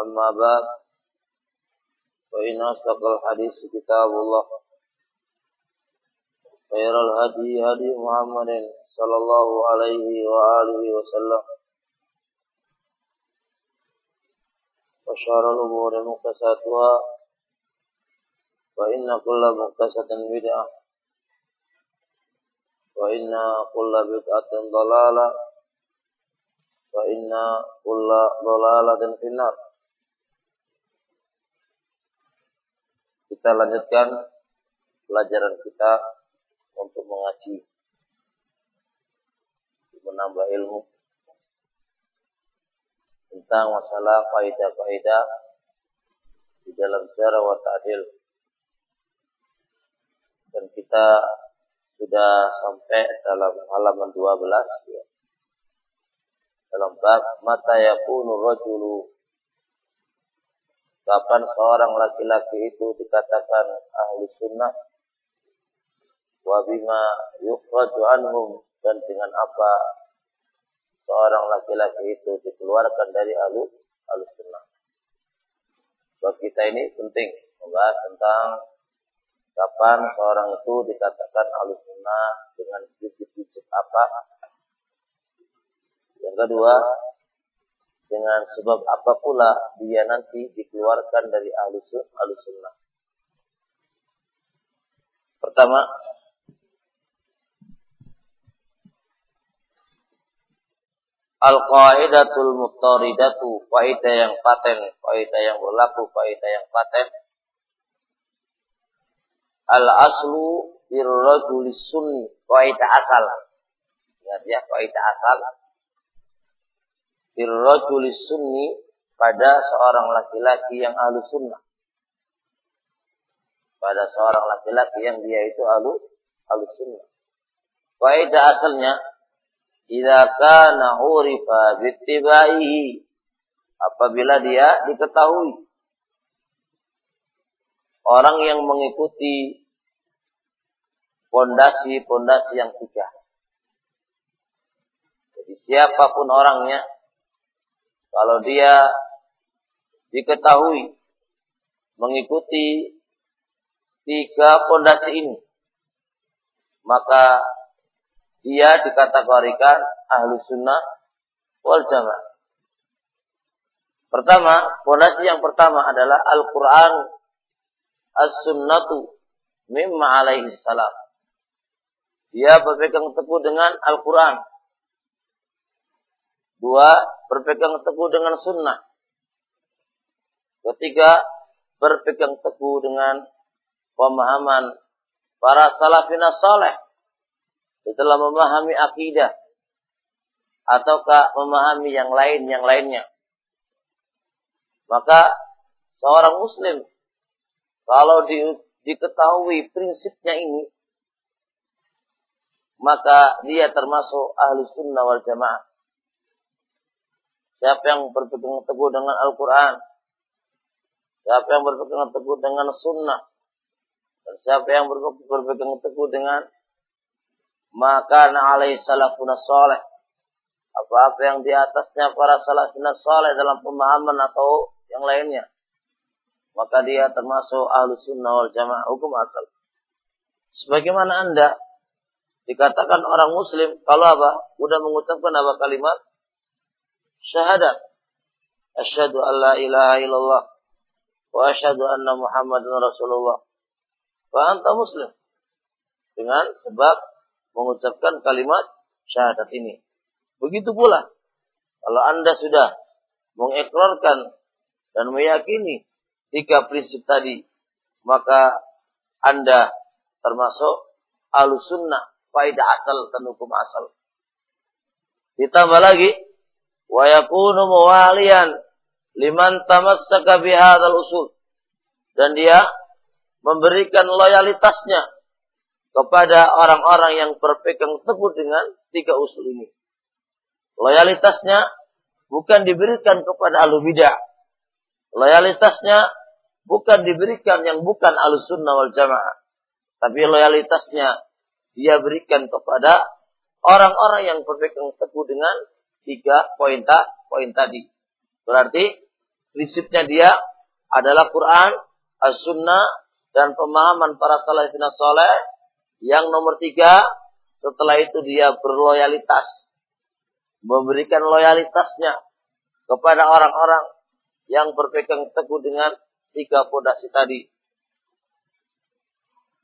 أما بعد فإن أصدق الحديث كتاب الله خير الهدي هدي محمد صلى الله عليه وآله وسلم وشر الأمور مقتساتها فإن كل مقتسة بدعة وإن كل بدعة ضلالة وإن كل ضلالة في النار Kita lanjutkan pelajaran kita untuk mengaji, menambah ilmu tentang masalah faidah-faidah di dalam cara wa ta'dil. Dan kita sudah sampai dalam halaman 12 ya. Dalam bab mata yakunu rajulu Kapan seorang laki-laki itu dikatakan ahli sunnah wabima yukhraju anhum dan dengan apa seorang laki-laki itu dikeluarkan dari ahlu ahli sunnah. Buat kita ini penting membahas tentang kapan seorang itu dikatakan ahli sunnah dengan prinsip-prinsip apa. Yang kedua, dengan sebab apa pula dia nanti dikeluarkan dari ahlu sunnah. Pertama, Al-qaidatul muqtaridatu, kaidah yang paten, kaidah yang berlaku, kaidah yang paten. Al-aslu birrajulis sunni, kaidah asal. Ingat ya, kaidah asal birrajulis sunni pada seorang laki-laki yang ahlu sunnah. Pada seorang laki-laki yang dia itu ahlu, ahlu sunnah. Kaidah asalnya, Idza kana urifa bittibaihi apabila dia diketahui orang yang mengikuti pondasi-pondasi yang tiga. Jadi siapa pun orangnya kalau dia diketahui mengikuti tiga pondasi ini, maka dia dikategorikan ahlu sunnah wal jamaah. Pertama, pondasi yang pertama adalah Al-Quran As-Sunnatu mimma alaihi salam. Dia berpegang teguh dengan Al-Quran Dua, berpegang teguh dengan sunnah. Ketiga, berpegang teguh dengan pemahaman para salafina saleh setelah memahami akidah ataukah memahami yang lain yang lainnya. Maka seorang muslim kalau di, diketahui prinsipnya ini maka dia termasuk ahli sunnah wal jamaah. Siapa yang berpegang teguh dengan Al-Quran. Siapa yang berpegang teguh dengan Sunnah. Dan siapa yang berpegang teguh dengan maka alaih salafuna soleh. Apa-apa yang di atasnya para salafuna soleh dalam pemahaman atau yang lainnya. Maka dia termasuk ahlu sunnah wal jamaah hukum asal. Sebagaimana anda dikatakan orang muslim kalau apa? Udah mengucapkan apa kalimat syahadat. Asyhadu an la ilaha illallah wa asyhadu anna Muhammadan Rasulullah. Wa anta muslim. Dengan sebab mengucapkan kalimat syahadat ini. Begitu pula kalau Anda sudah mengikrarkan dan meyakini tiga prinsip tadi, maka Anda termasuk alusunnah, faidah asal dan hukum asal. Ditambah lagi, wa yakunu mawalian liman tamassaka bihadzal usul dan dia memberikan loyalitasnya kepada orang-orang yang berpegang teguh dengan tiga usul ini. Loyalitasnya bukan diberikan kepada ahlu bidah. Loyalitasnya bukan diberikan yang bukan ahlu sunnah wal jamaah. Tapi loyalitasnya dia berikan kepada orang-orang yang berpegang teguh dengan tiga poin, poin tadi. Berarti prinsipnya dia adalah Quran, As-Sunnah, dan pemahaman para salafin soleh. Yang nomor tiga, setelah itu dia berloyalitas. Memberikan loyalitasnya kepada orang-orang yang berpegang teguh dengan tiga fondasi tadi.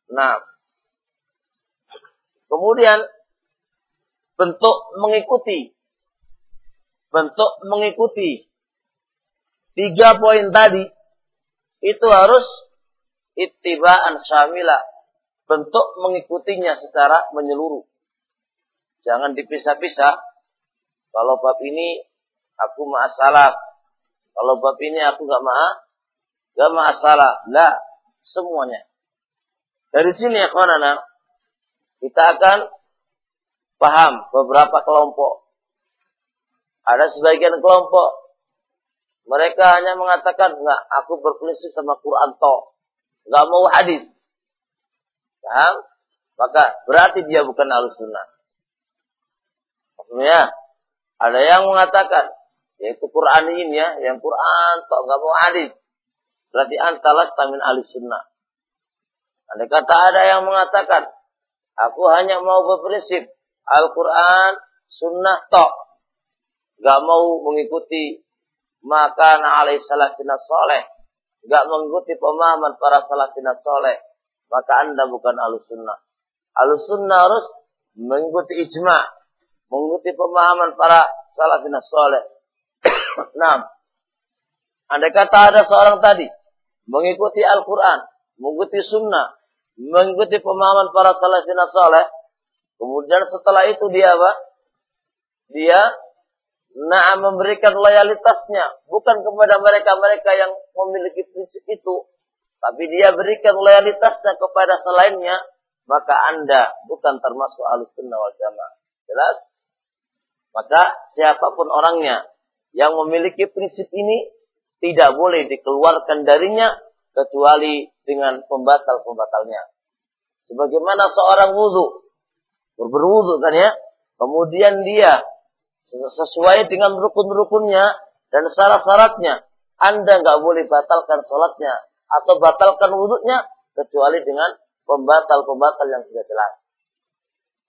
Nah, kemudian bentuk mengikuti. Bentuk mengikuti. Tiga poin tadi itu harus ittiba'an syamila. Bentuk mengikutinya secara menyeluruh. Jangan dipisah-pisah. Kalau bab ini aku ma'asalah. Kalau bab ini aku gak ma'a, gak ma'asalah. Lah, semuanya. Dari sini ya kawan kita akan paham beberapa kelompok. Ada sebagian kelompok mereka hanya mengatakan enggak, aku berprinsip sama Quran toh, enggak mau hadis. Paham? Maka berarti dia bukan alus sunnah. Maksudnya, ada yang mengatakan, yaitu Quran ini ya, yang Quran toh enggak mau hadis. Berarti antalas tamin alus sunnah. Ada kata ada yang mengatakan, aku hanya mau berprinsip Al-Quran, sunnah tok. Gak mau mengikuti maka alaih salafina soleh. Gak mengikuti pemahaman para salafina soleh. Maka anda bukan alus sunnah. Alus sunnah harus mengikuti ijma. Mengikuti pemahaman para salafina soleh. nah, andai kata ada seorang tadi mengikuti Al-Quran, mengikuti sunnah, mengikuti pemahaman para salafina soleh, Kemudian setelah itu dia apa? Dia nah memberikan loyalitasnya bukan kepada mereka-mereka yang memiliki prinsip itu, tapi dia berikan loyalitasnya kepada selainnya, maka Anda bukan termasuk alusunnah wal jamaah. Jelas? Maka siapa pun orangnya yang memiliki prinsip ini tidak boleh dikeluarkan darinya kecuali dengan pembatal-pembatalnya. Sebagaimana seorang wudhu berwudu kan ya. Kemudian dia sesuai dengan rukun-rukunnya dan syarat-syaratnya. Anda nggak boleh batalkan sholatnya atau batalkan wudhunya kecuali dengan pembatal-pembatal yang sudah jelas.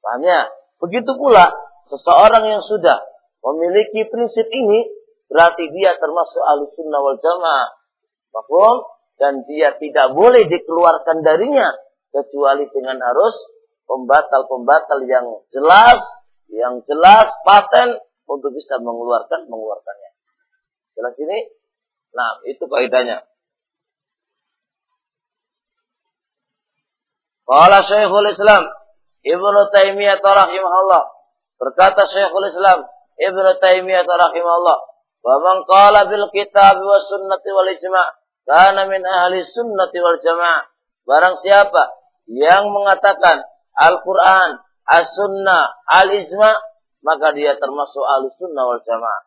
Pahamnya? Begitu pula seseorang yang sudah memiliki prinsip ini berarti dia termasuk alusunnah wal jamaah. Mahfum? Dan dia tidak boleh dikeluarkan darinya kecuali dengan harus pembatal-pembatal yang jelas, yang jelas paten untuk bisa mengeluarkan mengeluarkannya. Jelas ini? Nah, itu kaidahnya. Qala Syekhul Islam Ibnu Taimiyah rahimahullah berkata Syekhul Islam Ibnu Taimiyah rahimahullah wa man qala bil kitab wa sunnati wal ijma' kana min ahli sunnati wal jamaah barang siapa yang mengatakan Al-Quran, As-Sunnah, Al-Ijma, maka dia termasuk Al-Sunnah wal Jamaah.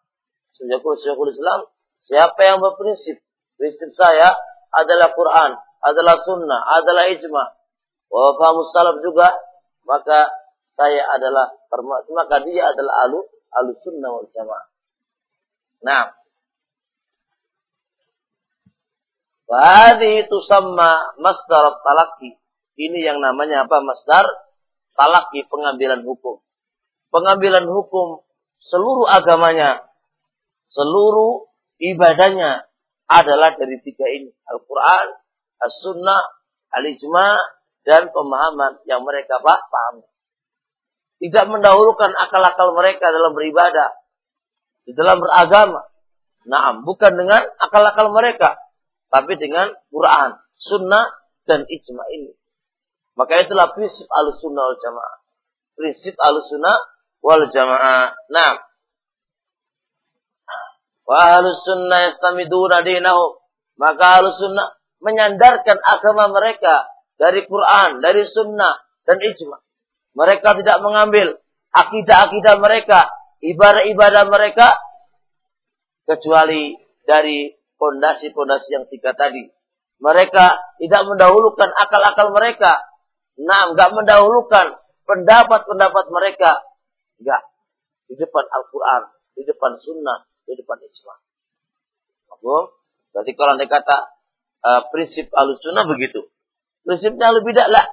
Sejak Syekhul Islam, siapa yang berprinsip, prinsip saya adalah Quran, adalah Sunnah, adalah Ijma. Wa fahamus salaf juga, maka saya adalah termasuk, maka dia adalah Alu, Al-Sunnah wal Jamaah. Nah, Wahdi itu sama masdar talaki. Ini yang namanya apa? Masdar talaki pengambilan hukum. Pengambilan hukum seluruh agamanya, seluruh ibadahnya adalah dari tiga ini. Al-Quran, As-Sunnah, Al-Ijma, dan pemahaman yang mereka paham. Tidak mendahulukan akal-akal mereka dalam beribadah. Di dalam beragama. Nah, bukan dengan akal-akal mereka. Tapi dengan Quran, Sunnah, dan Ijma ini. Maka itulah prinsip al-sunnah wal jamaah. Prinsip al-sunnah wal jamaah. Nah. Wa ahlus sunnah yastamiduna dinahum. Maka ahlus sunnah menyandarkan agama mereka dari Quran, dari sunnah, dan ijma. Mereka tidak mengambil akidah-akidah mereka, ibadah-ibadah mereka, kecuali dari pondasi-pondasi yang tiga tadi. Mereka tidak mendahulukan akal-akal mereka. Nah, enggak mendahulukan pendapat-pendapat mereka. Enggak. Di depan Al-Quran, di depan sunnah, di depan ijma. Berarti kalau anda kata uh, prinsip al-sunnah begitu. Prinsipnya lebih tidak lah.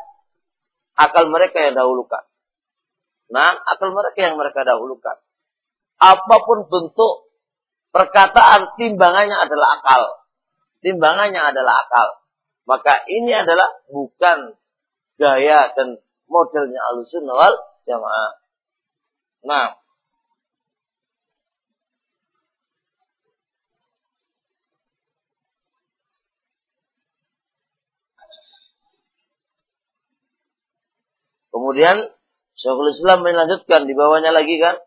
Akal mereka yang dahulukan. Nah, akal mereka yang mereka dahulukan. Apa pun bentuk perkataan timbangannya adalah akal. Timbangannya adalah akal. Maka ini adalah bukan gaya dan modelnya al-sunnah wal jamaah. Nah, Kemudian Syekhul Islam melanjutkan di bawahnya lagi kan.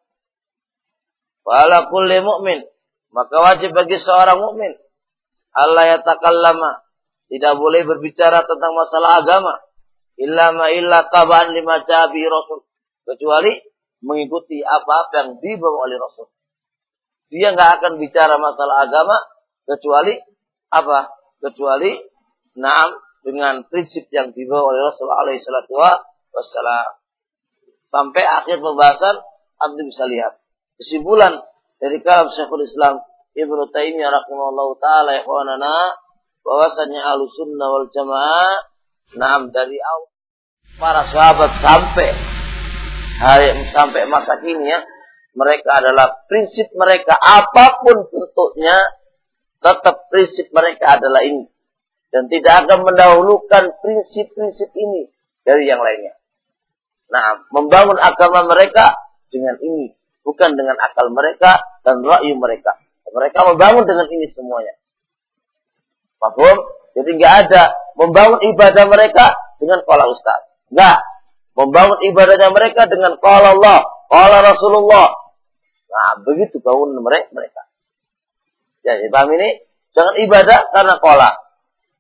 Fala kulli mu'min. Maka wajib bagi seorang mukmin Allah yatakallama tidak boleh berbicara tentang masalah agama. Illa ma illa tabaan lima jabi rasul. Kecuali mengikuti apa-apa yang dibawa oleh rasul. Dia nggak akan bicara masalah agama kecuali apa? Kecuali naam dengan prinsip yang dibawa oleh Rasul alaihi wassalam. Sampai akhir pembahasan, Anda bisa lihat. Kesimpulan dari kalam Syekhul Islam Ibnu Taimiyah rahimahullah taala ikhwanana bahwasanya Ahlus Sunnah wal Jamaah nam dari awal para sahabat sampai hari sampai masa kini ya mereka adalah prinsip mereka apa pun bentuknya tetap prinsip mereka adalah ini dan tidak akan mendahulukan prinsip-prinsip ini dari yang lainnya. Nah, membangun agama mereka dengan ini, bukan dengan akal mereka dan rayu mereka. Mereka membangun dengan ini semuanya. Paham? Jadi nggak ada membangun ibadah mereka dengan kala ustaz. Nggak. Membangun ibadahnya mereka dengan kala Allah, kala Rasulullah. Nah, begitu bangun mereka. Jadi paham ini? Jangan ibadah karena kala.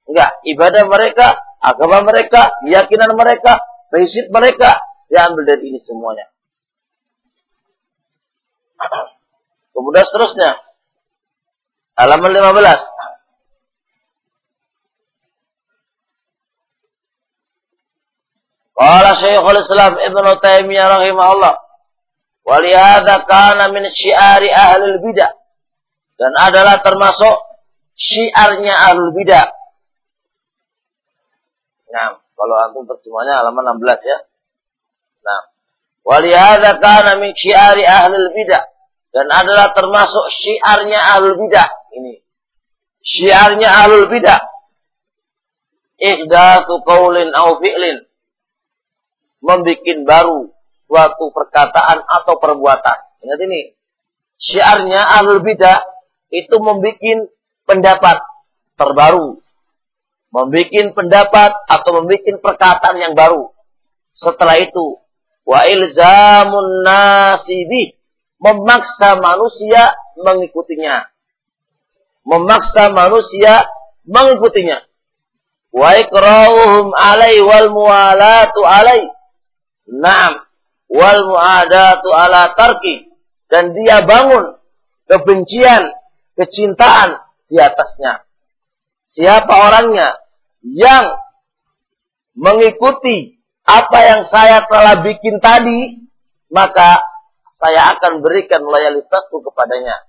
Enggak, ibadah mereka, agama mereka, keyakinan mereka, prinsip mereka diambil dari ini semuanya. Kemudian seterusnya. Halaman 15. Qala Syekhul Islam Ibn Taimiyah rahimahullah. Walihada kana min syiari ahli bidah. Dan adalah termasuk syiarnya ahli bidah. Nah, kalau antum terjemahnya halaman 16 ya. Nah, walihada kana min syiari ahli bidah dan adalah termasuk syiarnya ahlul bidah ini. Syiarnya ahlul bidah. Ihdatu qaulin au fi'lin. Membikin baru suatu perkataan atau perbuatan. Ingat ini. Syiarnya ahlul bidah itu membikin pendapat terbaru. Membikin pendapat atau membikin perkataan yang baru. Setelah itu, wa ilzamun nasibih memaksa manusia mengikutinya. Memaksa manusia mengikutinya. Wa ikrauhum alai wal mualatu alai. Naam. Wal muadatu ala tarki. Dan dia bangun kebencian, kecintaan di atasnya. Siapa orangnya yang mengikuti apa yang saya telah bikin tadi, maka saya akan berikan loyalitasku kepadanya.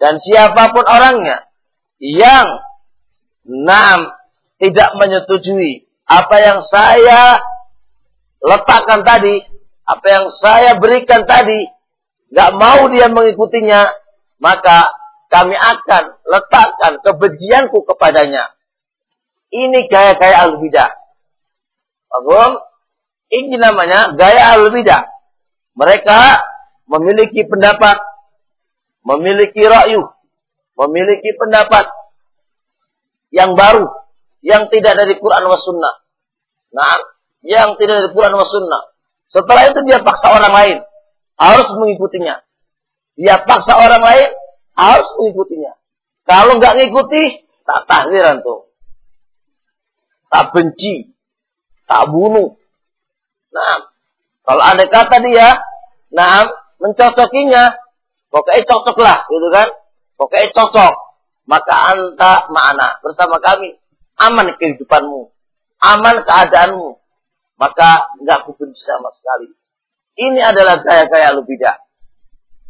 Dan siapa pun orangnya yang enam tidak menyetujui apa yang saya letakkan tadi, apa yang saya berikan tadi, nggak mau dia mengikutinya, maka kami akan letakkan kebencianku kepadanya. Ini gaya-gaya al-bidah. Ini namanya gaya al-bidah. Mereka memiliki pendapat, memiliki rakyu, memiliki pendapat yang baru, yang tidak dari Quran was sunnah. Nah, yang tidak dari Quran was sunnah. Setelah itu dia paksa orang lain harus mengikutinya. Dia paksa orang lain harus mengikutinya. Kalau nggak ngikuti, tak tahliran tuh. Tak benci, tak bunuh. Nah, kalau ada kata dia, nah, mencocokinya, pokoknya cocok lah, gitu kan? Pokoknya cocok. Maka anta mana bersama kami. Aman kehidupanmu. Aman keadaanmu. Maka nggak aku benci sama sekali. Ini adalah gaya-gaya lu bidah.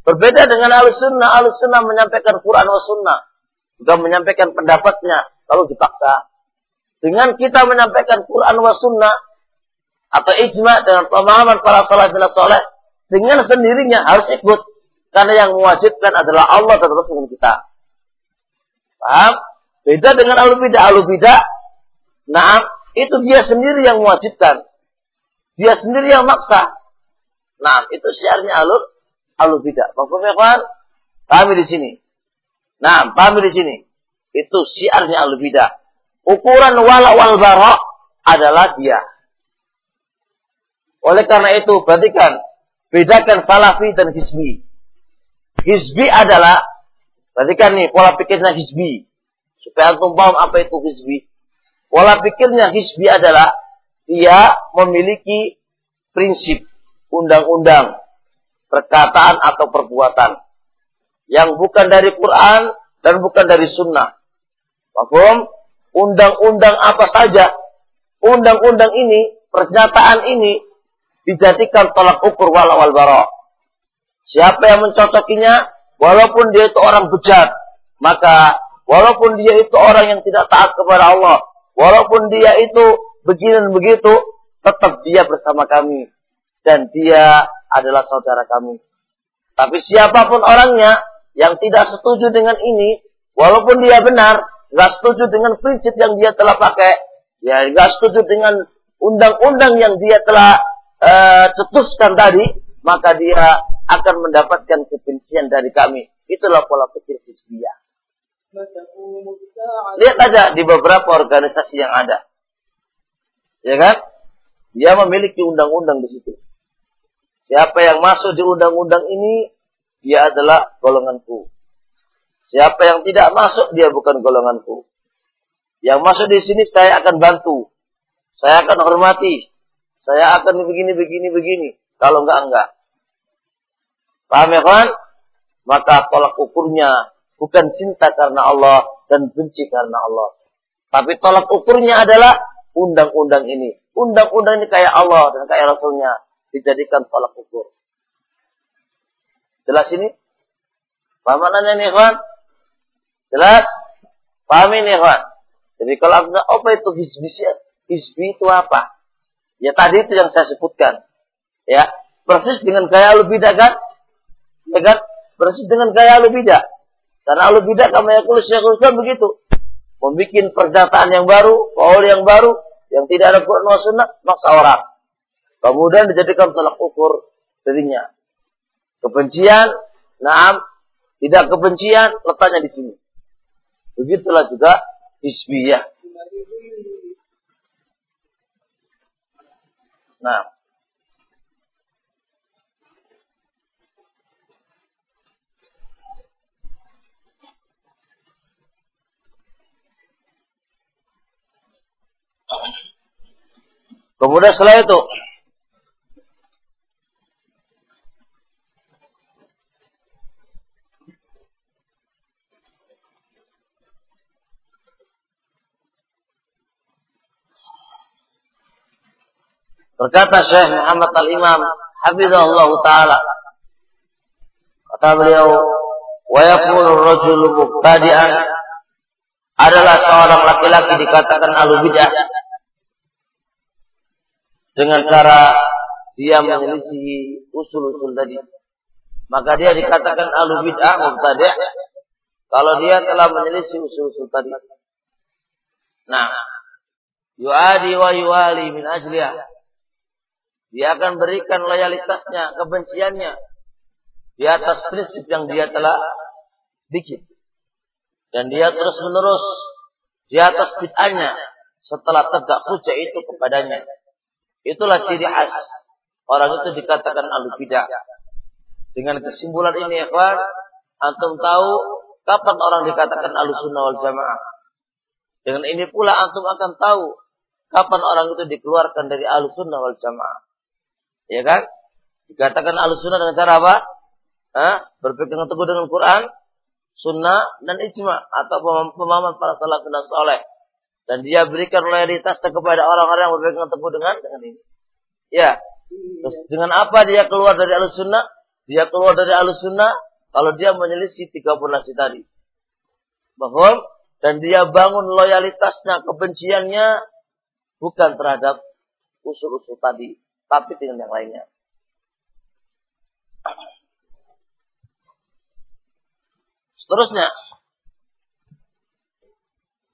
Berbeda dengan alus sunnah. Alus sunnah menyampaikan Quran wa sunnah. Juga menyampaikan pendapatnya. Kalau dipaksa. Dengan kita menyampaikan Quran wa sunnah. Atau ijma dengan pemahaman para salafin soleh. Dengan sendirinya harus ikut. Karena yang mewajibkan adalah Allah dan Rasul kita. Paham? Beda dengan alul bidah. Alul bidah, nah itu dia sendiri yang mewajibkan. Dia sendiri yang maksa. Nah, itu syiarnya alul alul bidah. Paham ya kawan? Di sini. Nah, pahami di sini. Itu syiarnya alul bidah. Ukuran wala wal bara adalah dia. Oleh karena itu, perhatikan. Bedakan salafi dan hizbi. Hizbi adalah Perhatikan nih pola pikirnya hizbi. Supaya antum paham apa itu hizbi. Pola pikirnya hizbi adalah dia memiliki prinsip undang-undang perkataan atau perbuatan yang bukan dari Quran dan bukan dari sunnah. Paham? Undang-undang apa saja, undang-undang ini, pernyataan ini dijadikan tolak ukur wala wal bara. Siapa yang mencocokinya, walaupun dia itu orang bejat, maka walaupun dia itu orang yang tidak taat kepada Allah, walaupun dia itu begini dan begitu, tetap dia bersama kami dan dia adalah saudara kami. Tapi siapa pun orangnya yang tidak setuju dengan ini, walaupun dia benar, nggak setuju dengan prinsip yang dia telah pakai, ya nggak setuju dengan undang-undang yang dia telah uh, cetuskan tadi, maka dia akan mendapatkan kebencian dari kami. Itulah pola pikir hizbiyah. Lihat aja di beberapa organisasi yang ada. Ya kan? Dia memiliki undang-undang di situ. Siapa yang masuk di undang-undang ini, dia adalah golonganku. Siapa yang tidak masuk, dia bukan golonganku. Yang masuk di sini saya akan bantu. Saya akan hormati. Saya akan begini, begini, begini. Kalau enggak, enggak. Paham ya kan? Maka tolak ukurnya bukan cinta karena Allah dan benci karena Allah. Tapi tolak ukurnya adalah undang-undang ini. Undang-undang ini kayak Allah dan kayak Rasulnya dijadikan tolak ukur. Jelas ini? Paham maknanya nih kawan? Jelas? Paham ini kawan? Jadi kalau apa itu hizbi? Hizbi itu apa? Ya tadi itu yang saya sebutkan. Ya, persis dengan gaya lebih kan? Ya kan? Persis dengan gaya alu bidah. Karena alu bidah kama yakul Syekhul Islam begitu. Membikin pernyataan yang baru, kaul yang baru, yang tidak ada Quran wa sunnah, maksa orang. Kemudian dijadikan tolak ukur dirinya. Kebencian, naam, tidak kebencian, letaknya di sini. Begitulah juga hisbiyah. Nah, Kemudian setelah itu Berkata Syekh Muhammad Al-Imam Hafizahullah Ta'ala. Kata beliau Wa yakunu rajulu mubtadi'an adalah seorang laki-laki dikatakan alu bid'ah dengan cara dia menyelisih usul-usul tadi. Maka dia dikatakan alu bid'ah mubtadi' kalau dia telah menyelisih usul-usul tadi. Nah, yuadi wa yuwali min ajliyah. Dia akan berikan loyalitasnya, kebenciannya di atas prinsip yang dia telah bikin. Dan dia terus menerus di atas bid'ahnya setelah tegak hujah itu kepadanya. Itulah ciri khas orang itu dikatakan ahlu bid'ah. Dengan kesimpulan ini, ikhwan, antum tahu kapan orang dikatakan alusunnah wal jamaah. Dengan ini pula antum akan tahu kapan orang itu dikeluarkan dari alusunnah wal jamaah. Ya kan? Dikatakan alusunnah dengan cara apa? Hah? Berpegang teguh dengan Quran, sunnah, dan ijma atau pemahaman para salafin soleh. Dan dia berikan loyalitasnya kepada orang-orang yang berpegang teguh dengan dengan ini. Ya. Terus dengan apa dia keluar dari alus sunnah? Dia keluar dari alus sunnah kalau dia menyelisih tiga nasi tadi. Bahwa dan dia bangun loyalitasnya, kebenciannya bukan terhadap usul-usul tadi, tapi dengan yang lainnya. Seterusnya,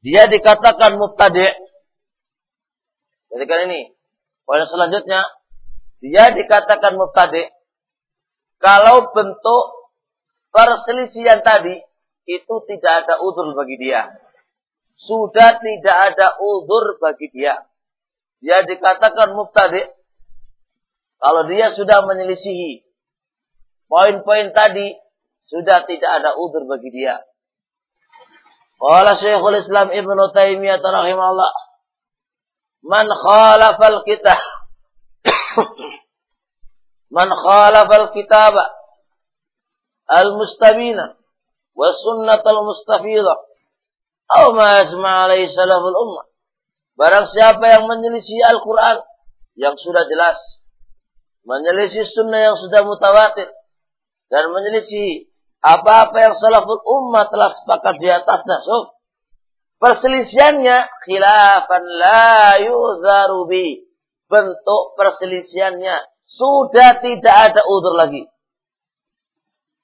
dia dikatakan mubtadi. Jadi kan ini. Poin selanjutnya, dia dikatakan mubtadi kalau bentuk perselisihan tadi itu tidak ada udur bagi dia. Sudah tidak ada udur bagi dia. Dia dikatakan mubtadi kalau dia sudah menyelisihi poin-poin tadi sudah tidak ada udur bagi dia. Qala Syekhul Islam Ibnu Taimiyah rahimahullah Man khalafal kitab Man khalafal kitab al-mustabina wa sunnat al-mustafida aw ma asma alaihi salaful ummah. Barang siapa yang menyelisih Al-Quran yang sudah jelas, menyelisih sunnah yang sudah mutawatir, dan menyelisih apa-apa yang salaful ummah telah sepakat di atasnya. So, perselisihannya khilafan la yudharu bi. Bentuk perselisihannya sudah tidak ada udur lagi.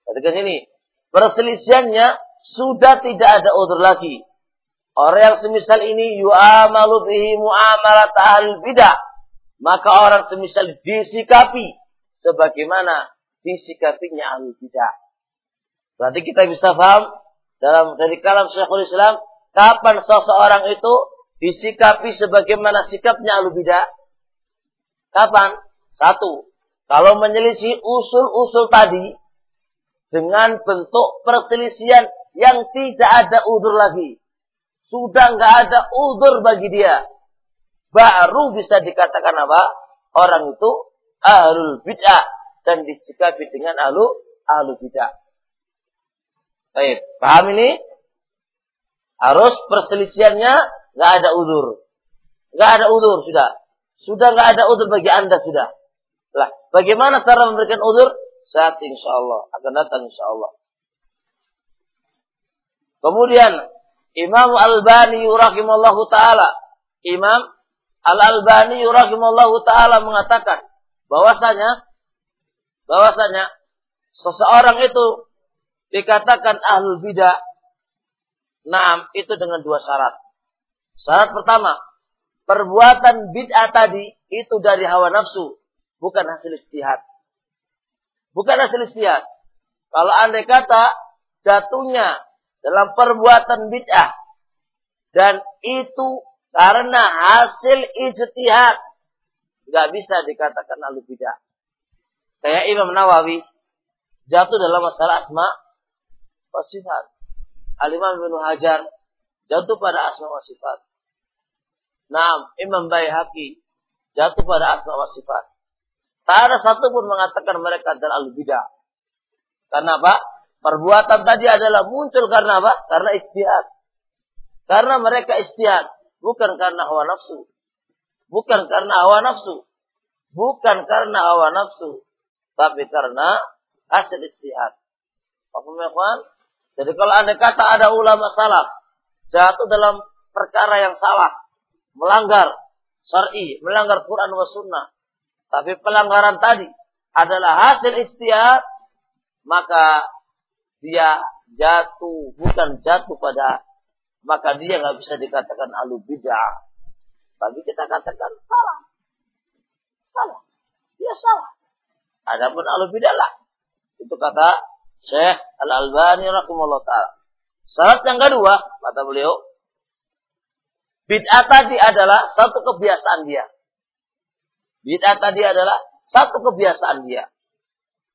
Perhatikan ini. Perselisihannya sudah tidak ada udur lagi. Orang yang semisal ini yu'amalu bihi mu'amalat ahli bidah. Maka orang semisal disikapi sebagaimana disikapinya ahli bidah. Berarti kita bisa paham dalam dari kalam Syekhul Islam kapan seseorang itu disikapi sebagaimana sikapnya alu bidah. Kapan? Satu, kalau menyelisih usul-usul tadi dengan bentuk perselisihan yang tidak ada udur lagi. Sudah nggak ada udur bagi dia. Baru bisa dikatakan apa? Orang itu ahlul bid'ah dan disikapi dengan ahlu ahlu bid'ah. Baik, paham ini? Harus perselisihannya nggak ada udur. Nggak ada udur sudah. Sudah nggak ada udur bagi anda sudah. Lah, bagaimana cara memberikan udur? Saat insya Allah akan datang insya Allah. Kemudian Imam Al-Bani rahimallahu taala, Imam Al-Albani rahimallahu taala mengatakan bahwasanya bahwasanya seseorang itu dikatakan ahlul bidah, Naam, itu dengan dua syarat. Syarat pertama, perbuatan bid'ah tadi itu dari hawa nafsu, bukan hasil istihad. Bukan hasil istihad. Kalau andai kata jatuhnya dalam perbuatan bid'ah dan itu karena hasil ijtihad, nggak bisa dikatakan ahlu bidah. Kayak Imam Nawawi jatuh dalam masalah asma wa sifat. Al-Imam bin Hajar jatuh pada asma wa sifat. Naam, Imam Baihaqi jatuh pada asma wa sifat. Tak ada satu pun mengatakan mereka adalah al-bidah. Karena apa? Perbuatan tadi adalah muncul karena apa? Karena istihad. Karena mereka istihad. Bukan karena hawa nafsu. Bukan karena hawa nafsu. Bukan karena hawa nafsu. Tapi karena hasil istihad. Ya, Jadi kalau anda kata ada ulama salaf jatuh dalam perkara yang salah, melanggar syar'i, melanggar Quran wa sunnah, tapi pelanggaran tadi adalah hasil istihad, maka dia jatuh bukan jatuh pada maka dia nggak bisa dikatakan alu bid'ah. Bagi kita katakan salah. Salah. Dia salah. Adapun alu bid'ah lah. Itu kata Syekh Al-Albani rahimahullah taala. Syarat yang kedua, kata beliau, bid'ah tadi adalah satu kebiasaan dia. Bid'ah tadi adalah satu kebiasaan dia.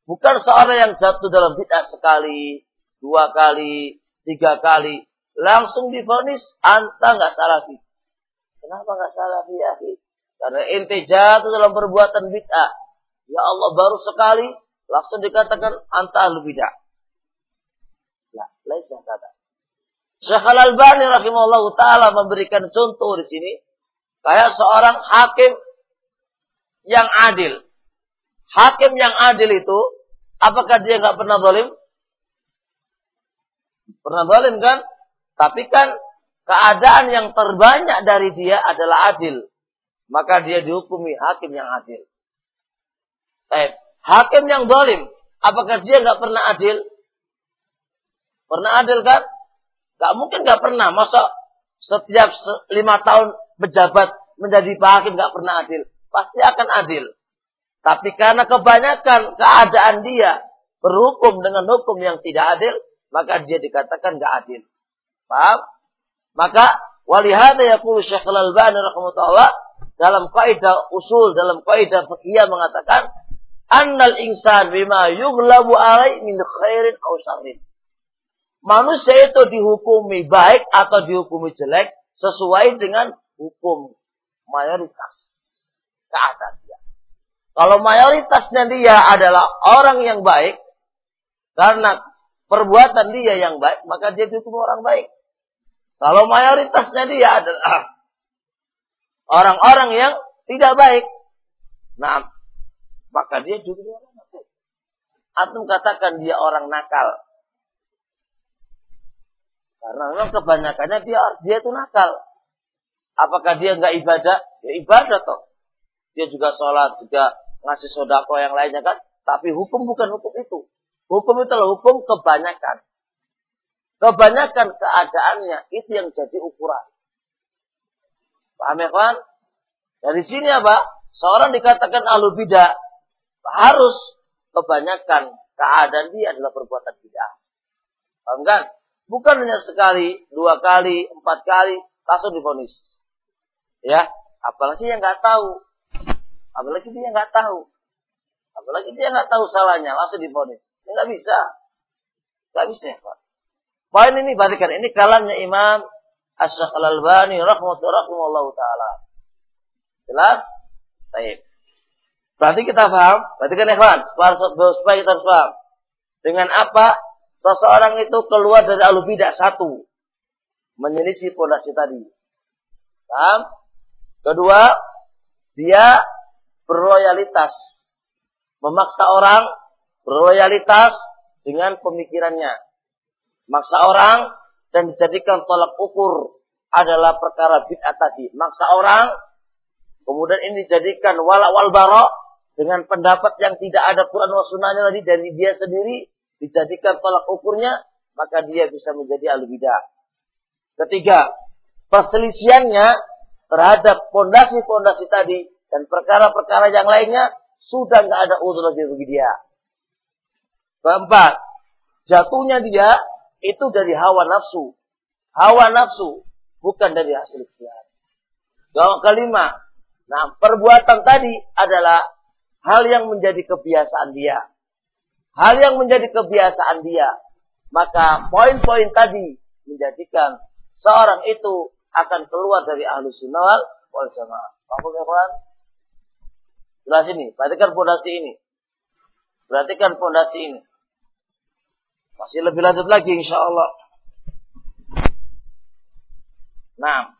Bukan seorang yang jatuh dalam bid'ah sekali, dua kali, tiga kali, langsung difonis anta nggak salafi. Kenapa nggak salafi ya? Karena ente jatuh dalam perbuatan bid'ah. Ya Allah baru sekali langsung dikatakan anta ahlu bid'ah. Lah, laisa kata. Syekh Al-Albani rahimahullah taala memberikan contoh di sini kayak seorang hakim yang adil. Hakim yang adil itu apakah dia nggak pernah zalim? Pernah zalim kan? Tapi kan keadaan yang terbanyak dari dia adalah adil. Maka dia dihukumi hakim yang adil. Eh, hakim yang zalim, apakah dia nggak pernah adil? Pernah adil kan? Gak mungkin gak pernah. Masa setiap lima tahun pejabat menjadi hakim gak pernah adil. Pasti akan adil. Tapi karena kebanyakan keadaan dia berhukum dengan hukum yang tidak adil, maka dia dikatakan gak adil. Paham? Maka walihada yaqulu Syekh Al-Albani rahimahullah dalam kaidah usul dalam kaidah fikih mengatakan annal insan bima yughlabu alai min khairin aw syarrin manusia itu dihukumi baik atau dihukumi jelek sesuai dengan hukum mayoritas keadaan dia. Kalau mayoritasnya dia adalah orang yang baik, karena perbuatan dia yang baik, maka dia dihukum orang baik. Kalau mayoritasnya dia adalah orang-orang yang tidak baik, nah maka dia juga orang baik. Antum katakan dia orang nakal, karena memang kebanyakannya dia dia itu nakal. Apakah dia nggak ibadah? Ya ibadah toh. Dia juga sholat, juga ngasih sodako yang lainnya kan. Tapi hukum bukan hukum itu. Hukum itu adalah hukum kebanyakan. Kebanyakan keadaannya itu yang jadi ukuran. Paham ya kan? Dari sini apa? Seorang dikatakan ahlu bidah harus kebanyakan keadaan dia adalah perbuatan bidah. Paham kan? Bukan hanya sekali, dua kali, empat kali, langsung difonis. Ya, apalagi yang nggak tahu. Apalagi dia nggak tahu. Apalagi dia nggak tahu salahnya, langsung difonis. Ini nggak bisa. Nggak bisa ya, Pak. Poin ini perhatikan, ini kalamnya Imam Asyaf Al-Albani rahimahullah taala. Jelas? Baik. Berarti kita paham, berarti kan ikhwan, supaya kita harus paham. Dengan apa seseorang itu keluar dari alu bidah satu, menyelisih fondasi tadi. Paham? Kedua, dia berloyalitas, memaksa orang berloyalitas dengan pemikirannya. Maksa orang dan dijadikan tolak ukur adalah perkara bid'ah tadi. Maksa orang, kemudian ini dijadikan wala wal barok dengan pendapat yang tidak ada Quran wa sunnahnya tadi dari dia sendiri dijadikan tolak ukurnya, maka dia bisa menjadi ahli bidah. Ketiga, perselisihannya terhadap pondasi-pondasi tadi dan perkara-perkara yang lainnya sudah nggak ada udur lagi bagi dia. Keempat, jatuhnya dia itu dari hawa nafsu. Hawa nafsu bukan dari hasil ikhtiar. Yang kelima, nah perbuatan tadi adalah hal yang menjadi kebiasaan dia hal yang menjadi kebiasaan dia, maka poin-poin tadi menjadikan seorang itu akan keluar dari ahlu sunnah wal jamaah. Kawan? Jelas ini, perhatikan fondasi ini. Perhatikan fondasi ini. Masih lebih lanjut lagi insya Allah. Nah,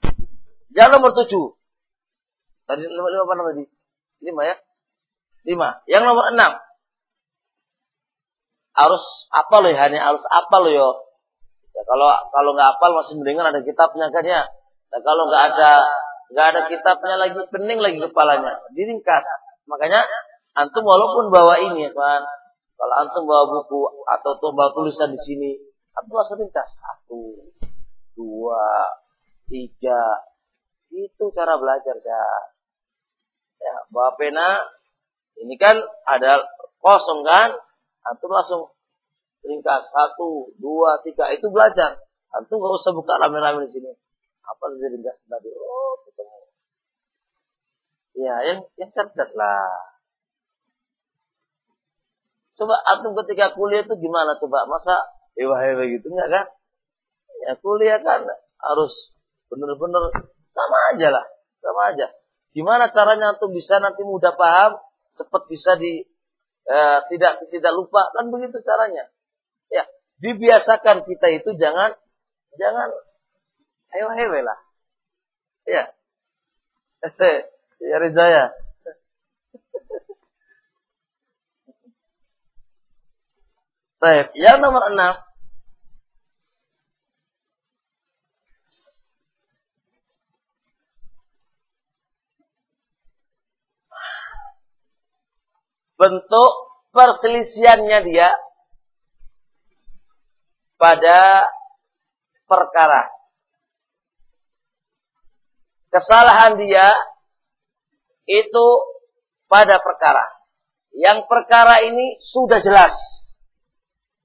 yang nomor tujuh. Tadi lima, lima apa tadi? Lima ya? Lima. Yang nomor enam. Harus apa loh hanya harus apa loh yo ya kalau kalau nggak apal masih mendingan ada kitabnya kan ya. Nah, kalau nggak ada nggak ada kitabnya lagi pening lagi kepalanya. Diringkas. Makanya antum walaupun bawa ini kan kalau antum bawa buku atau bawa tulisan di sini antum langsung ringkas. Satu dua tiga. Itu cara belajar ya ya bawa pena ini kan ada kosong kan Antum langsung ringkas satu, dua, tiga itu belajar. Antum nggak usah buka rame-rame di sini. Apa saja ringkas tadi? Oh, ketemu. Ya, yang yang cerdas lah. Coba antum ketika kuliah itu gimana coba? Masa hewa-hewa gitu enggak kan? Ya kuliah kan harus benar-benar sama aja lah, sama aja. Gimana caranya untuk bisa nanti mudah paham, cepat bisa di eh, tidak tidak lupa kan begitu caranya. Ya, dibiasakan kita itu jangan jangan hewa-hewa lah. Ya. Ya Rizaya. Baik, yang nomor enam. Bentuk perselisihannya dia pada perkara. Kesalahan dia itu pada perkara. Yang perkara ini sudah jelas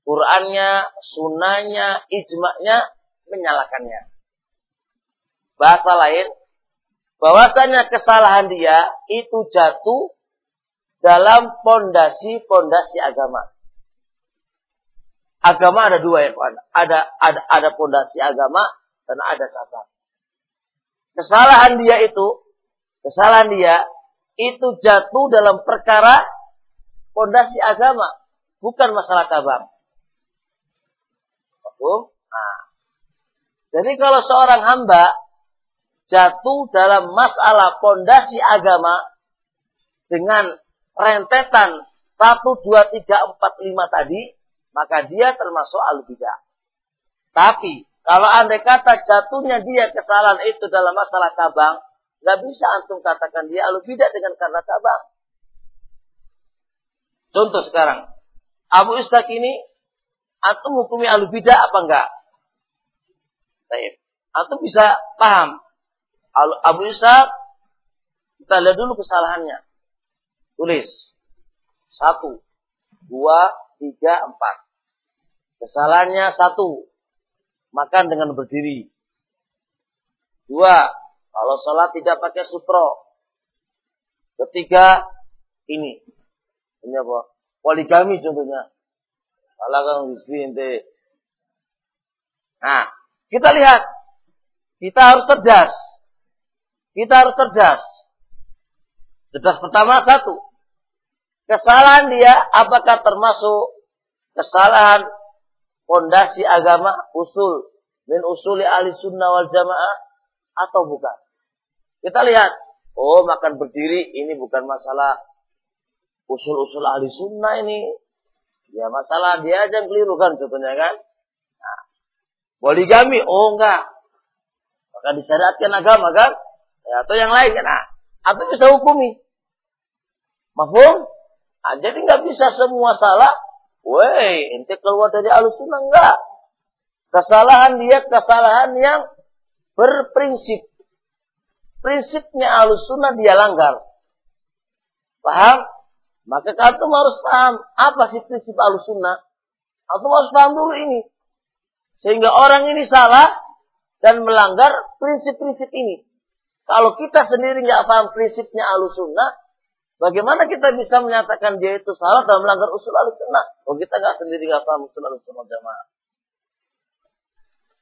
Qurannya, sunnahnya, ijma'nya menyalakannya. Bahasa lain, bahwasanya kesalahan dia itu jatuh dalam pondasi-pondasi agama. Agama ada dua ya, Pak. Ada ada ada pondasi agama dan ada cabang. Kesalahan dia itu, kesalahan dia itu jatuh dalam perkara pondasi agama, bukan masalah cabang. Nah, jadi kalau seorang hamba jatuh dalam masalah pondasi agama dengan rentetan 1, 2, 3, 4, 5 tadi, maka dia termasuk al-bidah. Tapi, kalau andai kata jatuhnya dia kesalahan itu dalam masalah cabang, nggak bisa antum katakan dia al-bidah dengan karena cabang. Contoh sekarang, Abu Ishaq ini atau hukumi ahlu bidah apa enggak? Baik. Atau bisa paham. Abu Isa, kita lihat dulu kesalahannya. Tulis. Satu, dua, tiga, empat. Kesalahannya satu, makan dengan berdiri. Dua, kalau sholat tidak pakai sutro. Ketiga, ini. Ini apa? Poligami contohnya. Kang Rizvi ente. Nah, kita lihat. Kita harus cerdas. Kita harus cerdas. Cerdas pertama satu. Kesalahan dia apakah termasuk kesalahan fondasi agama usul min usuli ahli sunnah wal jamaah atau bukan? Kita lihat. Oh, makan berdiri ini bukan masalah usul-usul ahli sunnah ini. Ya masalah dia aja yang keliru kan contohnya kan. Nah, poligami, oh enggak. Maka disyariatkan agama kan. Ya, atau yang lain kan. Nah, atau bisa hukumi. Mahfum? Nah, jadi nggak bisa semua salah. Woi, ente keluar dari alusuna enggak. Kesalahan dia kesalahan yang berprinsip. Prinsipnya alusuna dia langgar. Paham? Maka antum harus paham apa sih prinsip al-sunnah. Antum harus paham dulu ini. Sehingga orang ini salah dan melanggar prinsip-prinsip ini. Kalau kita sendiri nggak paham prinsipnya al-sunnah, bagaimana kita bisa menyatakan dia itu salah dan melanggar usul al-sunnah? Kalau kita nggak sendiri nggak paham usul al-sunnah jamaah.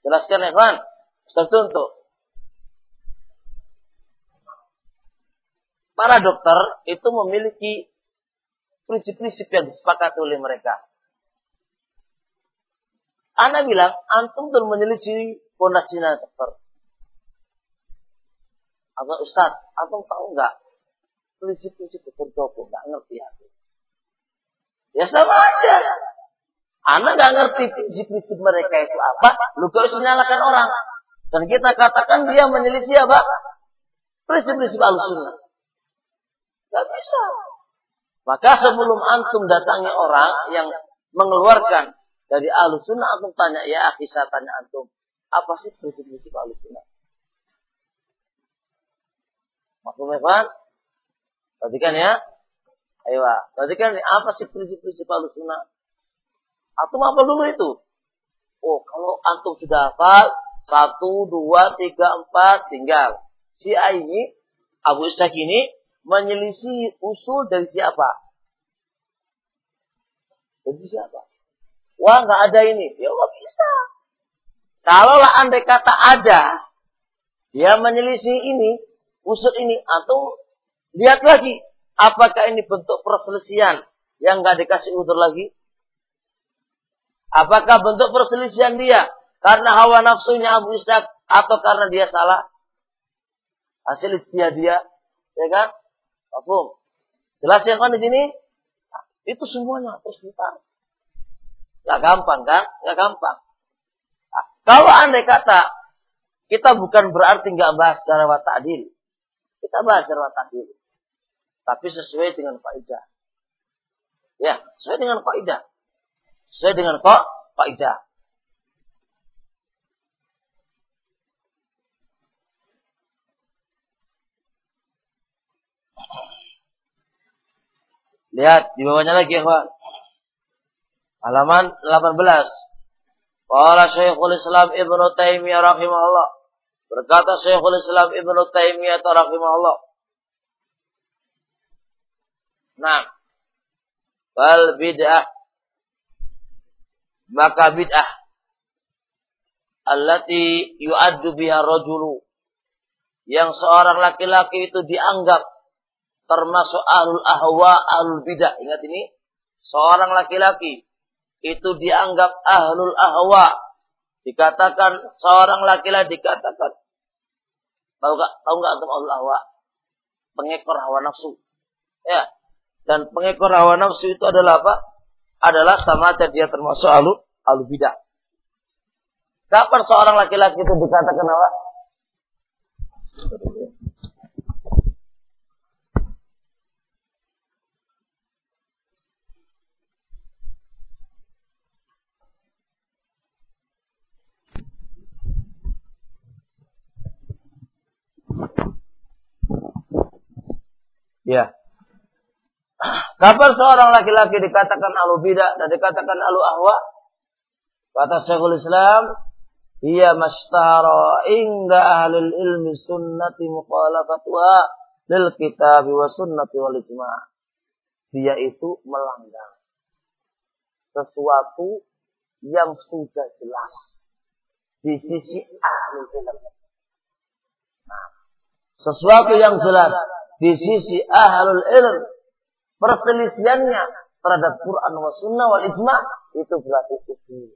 Jelaskan ya kawan. Contoh. Para dokter itu memiliki prinsip-prinsip yang disepakati oleh mereka. Ana bilang, antum telah menyelisih fondasinya dokter. Atau Ustaz, antum tahu nggak prinsip-prinsip Joko? Nggak ngerti aku. Ya sama aja. Ana nggak ngerti prinsip-prinsip mereka itu apa. Lu harus menyalahkan orang. Dan kita katakan dia menyelisih apa? Prinsip-prinsip al-sunnah. Gak bisa. Maka sebelum antum datangi orang yang mengeluarkan dari ahlu sunnah, antum tanya, ya akhi tanya antum, apa sih prinsip-prinsip ahlu sunnah? Maksudnya kan? Perhatikan ya. Ayo, perhatikan apa sih prinsip-prinsip ahlu sunnah? Antum apa dulu itu? Oh, kalau antum sudah hafal, satu, dua, tiga, empat, tinggal. Si A ini, Abu Ishaq ini, menyelisih usul dari siapa? Dari siapa? Wah, nggak ada ini. Ya nggak bisa. Kalaulah andai kata ada, dia menyelisih ini, usut ini, atau lihat lagi, apakah ini bentuk perselisihan yang nggak dikasih udur lagi? Apakah bentuk perselisihan dia karena hawa nafsunya Abu Ishaq atau karena dia salah? Hasil istilah dia, ya kan? Apa? Jelas ya kan di sini? Itu semuanya terus kita. Gak gampang kan? Gak gampang. Nah, kalau andai kata kita bukan berarti nggak bahas cara wa ta'dil. Kita bahas cara wa ta'dil. Tapi sesuai dengan kaidah. Ya, sesuai dengan kaidah. Sesuai dengan kaidah. Lihat di bawahnya lagi ya, Pak. Halaman 18. Qala Syekhul Islam Ibnu Taimiyah rahimahullah. Berkata Syekhul Islam Ibnu Taimiyah rahimahullah. Nah, wal bid'ah maka bid'ah allati yu'addu biha rajulu yang seorang laki-laki itu dianggap termasuk ahlul ahwa, ahlul bidah. Ingat ini, seorang laki-laki itu dianggap ahlul ahwa. Dikatakan seorang laki-laki dikatakan tahu gak tahu gak antum ahlul ahwa? Pengekor hawa nafsu. Ya. Dan pengekor hawa nafsu itu adalah apa? Adalah sama aja dia termasuk ahlul ahlul bidah. Kapan seorang laki-laki itu dikatakan apa? Ya. Kapan seorang laki-laki dikatakan alu bidah dan dikatakan alu ahwa? Kata Syekhul Islam, ia mastara inda ahli ilmi sunnati mukhalafatuha lil kitab wa sunnati wal ijma'. Dia itu melanggar sesuatu yang sudah jelas di sisi ahli ilmu. Nah, sesuatu yang jelas di sisi ahlul ilm perselisihannya terhadap Quran wa sunnah wal ijma itu berarti usul.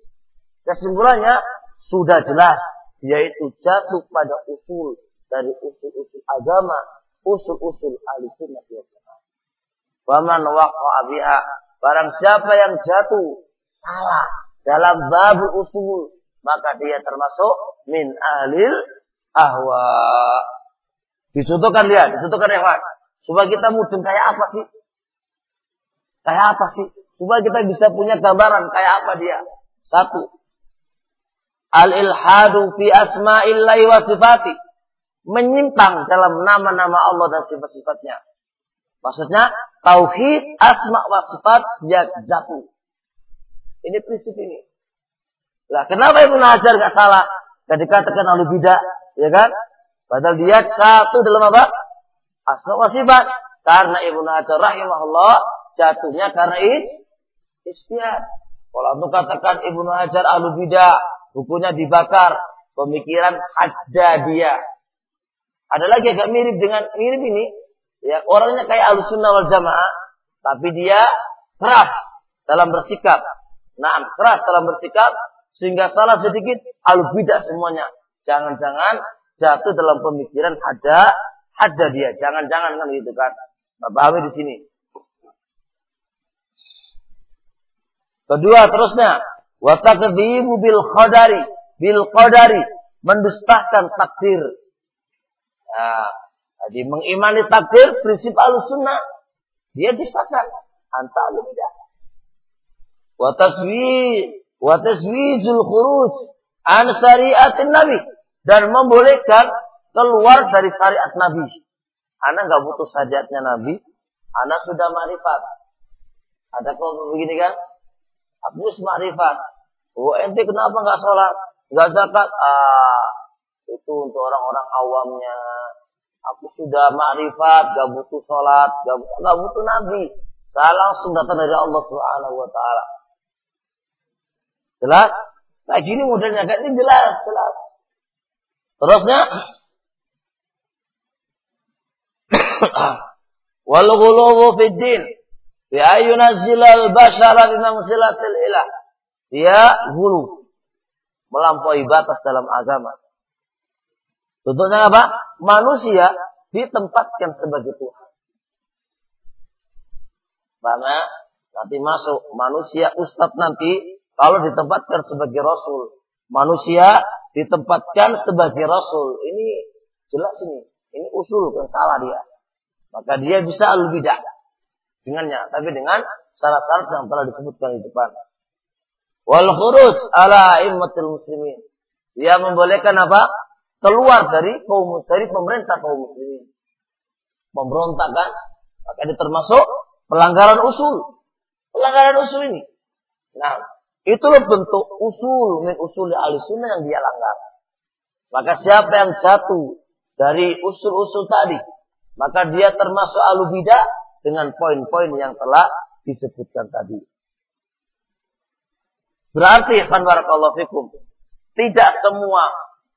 Kesimpulannya sudah jelas yaitu jatuh pada usul dari usul-usul agama, usul-usul ahli sunnah wal jamaah. Waman waqa'a biha barang siapa yang jatuh salah dalam bab usul maka dia termasuk min ahlil ahwa. Dicontohkan dia, dicontohkan Ikhwan. Supaya kita mudeng kayak apa sih? Kayak apa sih? Supaya kita bisa punya gambaran kayak apa dia. Satu. Al-ilhadu fi asma'illahi wa sifati. Menyimpang dalam nama-nama Allah dan sifat-sifatnya. Maksudnya, tauhid asma wa sifat jatuh. Ini prinsip ini. Lah, kenapa Ibnu Hajar nggak salah? Gak dikatakan oleh bidah, ya kan? Padahal dia satu dalam apa? Asma wa sifat. Karena Ibnu Hajar rahimahullah jatuhnya karena istiad. Kalau aku katakan Ibnu Hajar ahlu bidah, bukunya dibakar, pemikiran ada dia. Ada lagi agak mirip dengan mirip ini, ya orangnya kayak ahlu sunnah wal jamaah, tapi dia keras dalam bersikap. Nah, keras dalam bersikap sehingga salah sedikit ahlu bidah semuanya. Jangan-jangan jatuh dalam pemikiran ada ada dia. Jangan-jangan kan gitu kan. Pahami di sini. Kedua terusnya, wa takdzibu bil qadari, bil qadari, mendustakan takdir. Nah, jadi mengimani takdir prinsip sunnah dia dustakan. Anta tidak. Wa taswi wa taswijul khuruj an syariatin nabi dan membolehkan keluar dari syariat Nabi. Anak nggak butuh syariatnya Nabi, anak sudah marifat. Ada kok begini kan? Aku marifat. Oh ente kenapa nggak sholat, nggak zakat? Ah, itu untuk orang-orang awamnya. Aku sudah makrifat, gak butuh sholat, gak, gak butuh nabi. Saya langsung datang dari Allah Subhanahu Wa Taala. Jelas? Kayak gini modelnya kayak ini jelas, jelas. Terusnya wal ghuluwu fid din bi ayunazzilal bashara bi manzilatil ilah. Dia gulu melampaui batas dalam agama. Tentunya apa? Manusia ditempatkan sebagai Tuhan. Karena nanti masuk manusia ustadz nanti kalau ditempatkan sebagai Rasul. Manusia ditempatkan sebagai Rasul. Ini jelas ini. Ini usul yang salah dia. Maka dia bisa al bidah dengannya. Tapi dengan syarat-syarat yang telah disebutkan di depan. Wal khuruj ala immatil muslimin. Dia membolehkan apa? Keluar dari kaum dari pemerintah kaum muslimin. Memberontak kan? Maka ini termasuk pelanggaran usul. Pelanggaran usul ini. Nah, Itulah bentuk usul min usul ahli sunnah yang dia langgar. Maka siapa yang jatuh dari usul-usul tadi, maka dia termasuk alu bidah dengan poin-poin yang telah disebutkan tadi. Berarti, fikum, tidak semua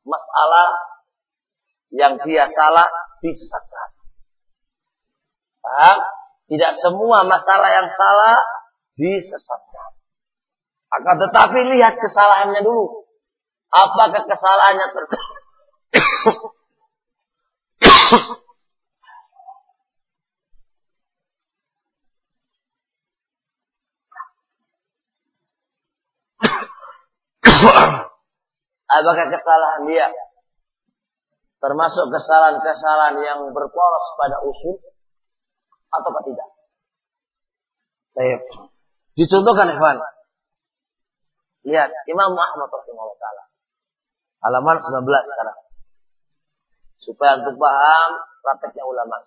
masalah yang dia salah disesatkan. Paham? Tidak semua masalah yang salah disesatkan. Akan tetapi lihat kesalahannya dulu. Apakah kesalahannya ter Apakah kesalahan dia termasuk kesalahan-kesalahan yang berpolos pada usul atau tidak? Baik. Dicontohkan Ikhwan. Lihat, Imam Ahmad rahimahullah taala. Halaman 19 sekarang. Supaya untuk paham prakteknya ulama.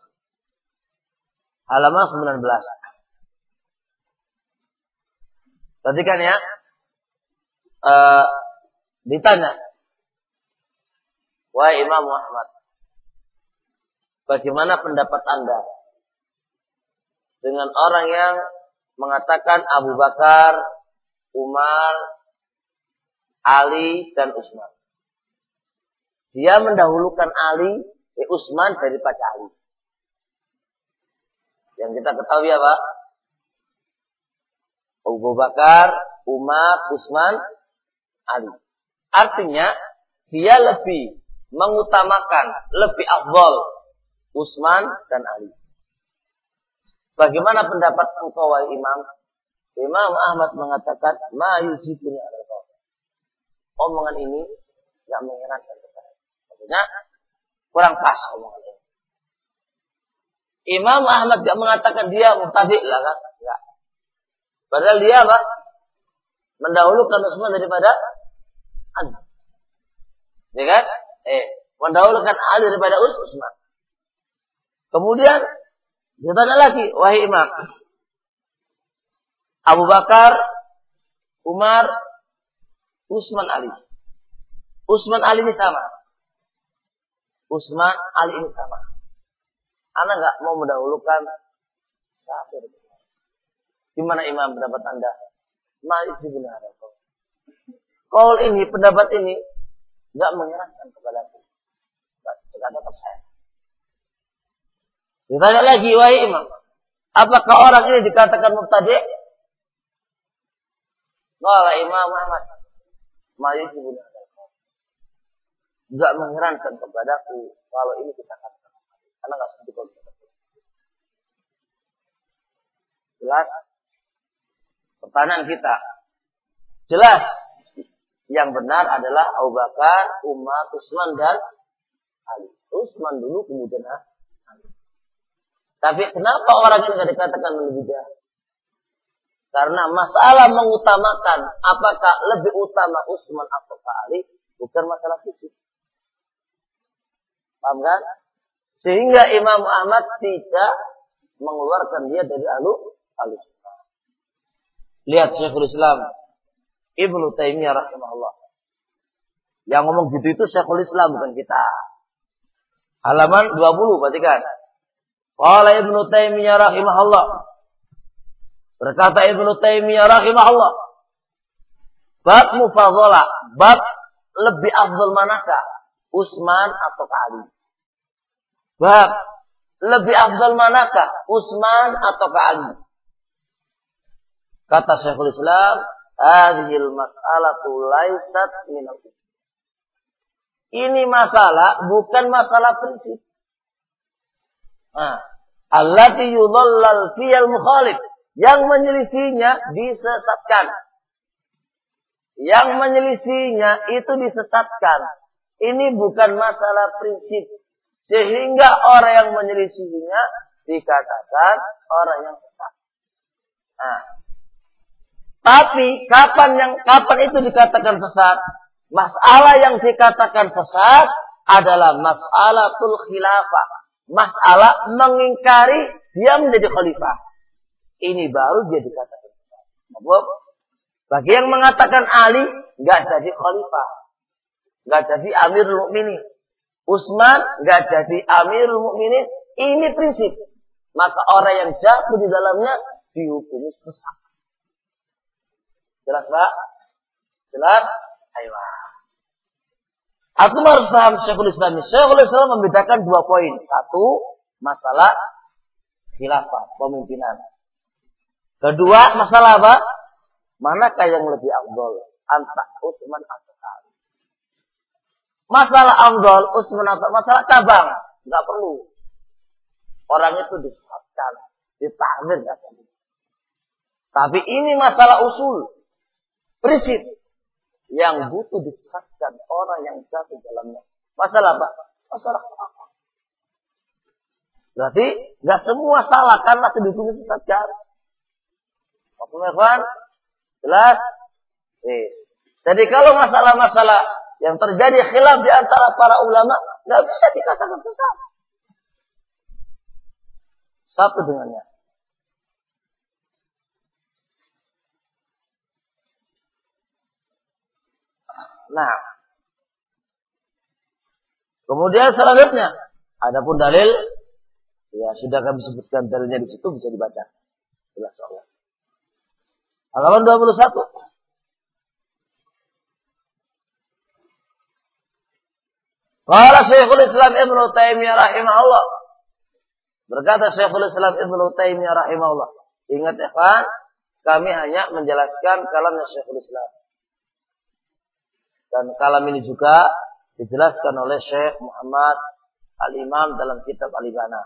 Halaman 19. Perhatikan ya. Uh, ditanya. Wahai Imam Muhammad. Bagaimana pendapat Anda dengan orang yang mengatakan Abu Bakar, Umar, Ali dan Utsman. Dia mendahulukan Ali, eh, Utsman daripada Ali. Yang kita ketahui apa? Abu Bakar, Umar, Utsman, Ali. Artinya dia lebih mengutamakan, lebih afdol Utsman dan Ali. Bagaimana pendapat engkau wahai Imam? Imam Ahmad mengatakan, "Ma omongan ini nggak mengenakan kepada Maksudnya kurang pas omongan ini. Imam Ahmad tidak mengatakan dia mutabi lah kan? Enggak. Padahal dia apa? Mendahulukan Utsman daripada Ali. Ya kan? Eh, mendahulukan Ali daripada Utsman. Kemudian ditanya lagi, wahai Imam, Abu Bakar, Umar, Usman Ali. Usman Ali ini sama. Usman Ali ini sama. Anda nggak mau mendahulukan satu Gimana imam pendapat Anda? Malik. Kalau ini, pendapat ini nggak menyerahkan kepada aku. Nggak dapat saya. Ditanya lagi, wahai imam. Apakah orang ini dikatakan mubtadi'? Qala Imam Ahmad Mayujibun Enggak mengherankan kepadaku kalau ini kita katakan. Karena nggak kita Jelas? Pertanyaan kita. Jelas. Yang benar adalah Abu Bakar, Umar, Utsman dan Ali. Utsman dulu kemudian Ali. Tapi kenapa orang ini tidak dikatakan lebih jauh? Karena masalah mengutamakan apakah lebih utama Utsman atau Ali bukan masalah fisik. Paham kan? Sehingga Imam Ahmad tidak mengeluarkan dia dari alu alu Lihat Syekhul Islam Ibnu Taimiyah rahimahullah. Yang ngomong gitu itu Syekhul Islam bukan kita. Halaman 20 perhatikan. Qala Ibnu Taimiyah rahimahullah Berkata Ibnu Taimiyah rahimahullah, Bab mufadhala, bab lebih afdal manakah? Utsman atau Ali? Bab lebih afdal manakah? Utsman atau Ali? Kata Syekhul Islam, hadhil mas'alatu laisat minal Ini masalah bukan masalah prinsip. Nah, allati yudhallal fiyal mukhalif. Yang menyelisinya disesatkan. Yang menyelisinya itu disesatkan. Ini bukan masalah prinsip. Sehingga orang yang menyelisihinya dikatakan orang yang sesat. Nah, tapi kapan yang kapan itu dikatakan sesat? Masalah yang dikatakan sesat adalah masalah tul khilafah. Masalah mengingkari dia menjadi khalifah. Ini baru dia dikatakan sesat. Bagi yang mengatakan Ali nggak jadi khalifah, nggak jadi Amirul Mukminin. Utsman nggak jadi Amirul Mukminin. Ini prinsip. Maka orang yang jatuh di dalamnya dihukumi sesat. Jelas Pak? Jelas? Ayo. Aku harus paham Syekhul Islam. Syekhul Islam membedakan dua poin. Satu, masalah khilafah, pemimpinan. Kedua, masalah apa? Manakah yang lebih afdol? Antara Utsman atau Ali? Masalah afdol, Utsman atau masalah cabang. Enggak perlu. Orang itu disesatkan, ditahdir. Tapi ini masalah usul prinsip yang butuh disesatkan orang yang jatuh dalamnya. Masalah apa? Masalah apa? Berarti nggak semua salah karena kedukung disesatkan. Maksudnya kan? Jelas? Yes. Jadi kalau masalah-masalah yang terjadi khilaf di antara para ulama nggak bisa dikatakan sesat. Satu dengannya. Nah. Kemudian selanjutnya, adapun dalil ya sudah kami sebutkan dalilnya di situ bisa dibaca. Jelas Allah. Halaman 21. Qala Syekhul Islam Ibnu Taimiyah rahimahullah. Berkata Syekhul Islam Ibnu Taimiyah rahimahullah. Ingat ya, kami hanya menjelaskan kalamnya Syekhul Islam. Dan kalam ini juga dijelaskan oleh Syekh Muhammad Al-Imam dalam kitab Al-Ibana.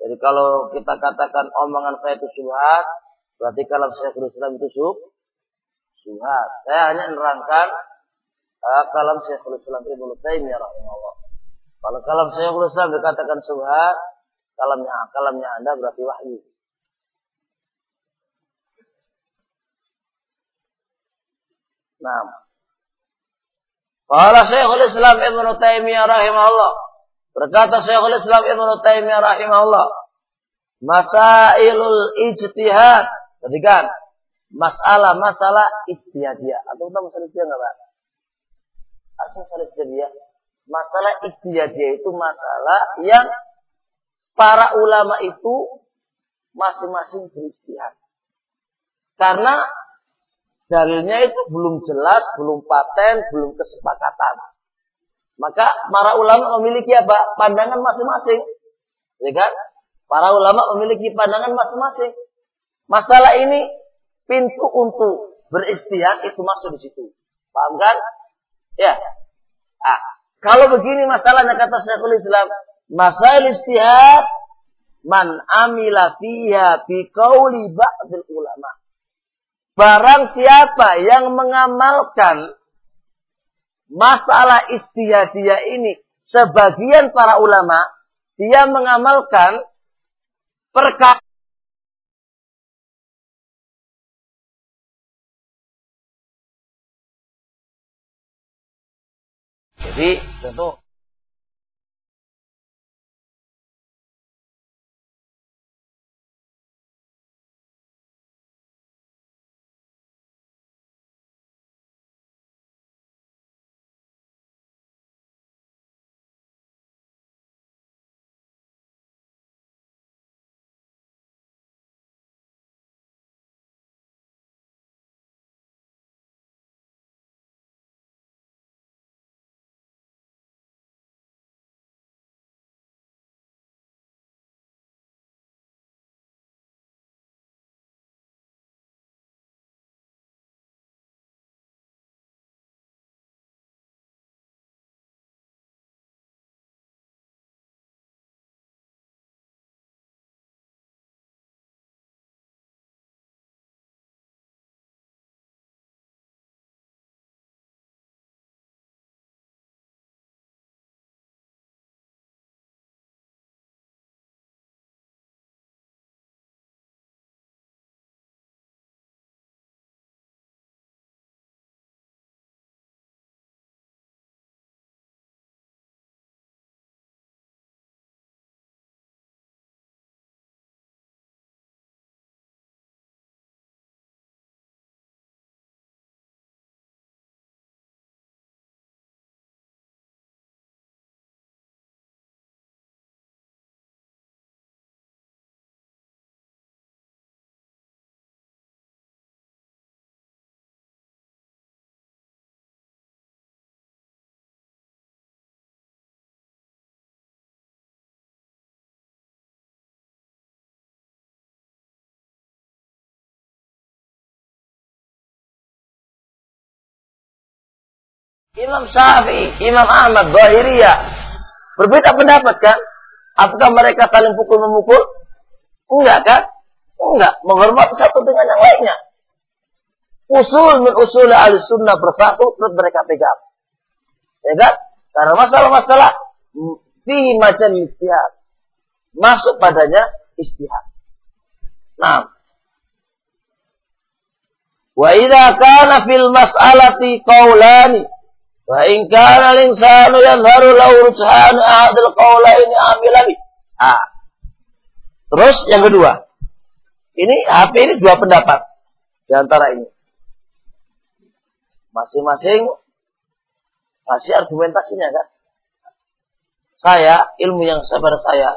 Jadi kalau kita katakan omongan saya itu subhat, berarti kalam Syekhul Islam itu sub, subhat. Saya hanya menerangkan uh, kalam Syekhul Islam Ibnu Taimiyah rahimahullah. Kalau kalam Syekhul Islam dikatakan subhat, kalamnya kalamnya Anda berarti wahyu. Nah, Qala Syekhul Islam Ibn Taimiyah rahimahullah. Berkata Syekhul Islam Ibn Taimiyah rahimahullah. Masailul ijtihad. Perhatikan. Masalah-masalah istihadiyah. Atau kita masalah istihadiyah enggak, Pak? Asal masalah istihadiyah. Masalah istihadiyah itu masalah yang para ulama itu masing-masing beristihad. Karena dalilnya itu belum jelas, belum paten, belum kesepakatan. Maka para ulama memiliki apa? Pandangan masing-masing. Ya kan? Para ulama memiliki pandangan masing-masing. Masalah ini pintu untuk beristihad itu masuk di situ. Paham kan? Ya. Ah, kalau begini masalahnya kata Syekhul Islam, masalah istihad man amila fiha bi qauli ba'dil ulama. Barang siapa yang mengamalkan masalah istihadiyah ini, sebagian para ulama, dia mengamalkan perkara Jadi tentu Imam Syafi'i, Imam Ahmad, Zahiriyah. Berbeda pendapat kan? Apakah mereka saling pukul memukul? Enggak kan? Enggak. Menghormati satu dengan yang lainnya. Usul min usul ahli sunnah bersatu terus mereka pegang. Ya kan? Karena masalah-masalah di macam istihad. Masuk padanya istihad. Nah. Wa idza kana fil mas'alati qaulani wa in kana al-insanu yadhharu lahu rujhan ahad al-qaulaini amilani. Ah. Terus yang kedua. Ini HP ini dua pendapat di antara ini. Masing-masing kasih argumentasinya kan. Saya, ilmu yang saya pada saya,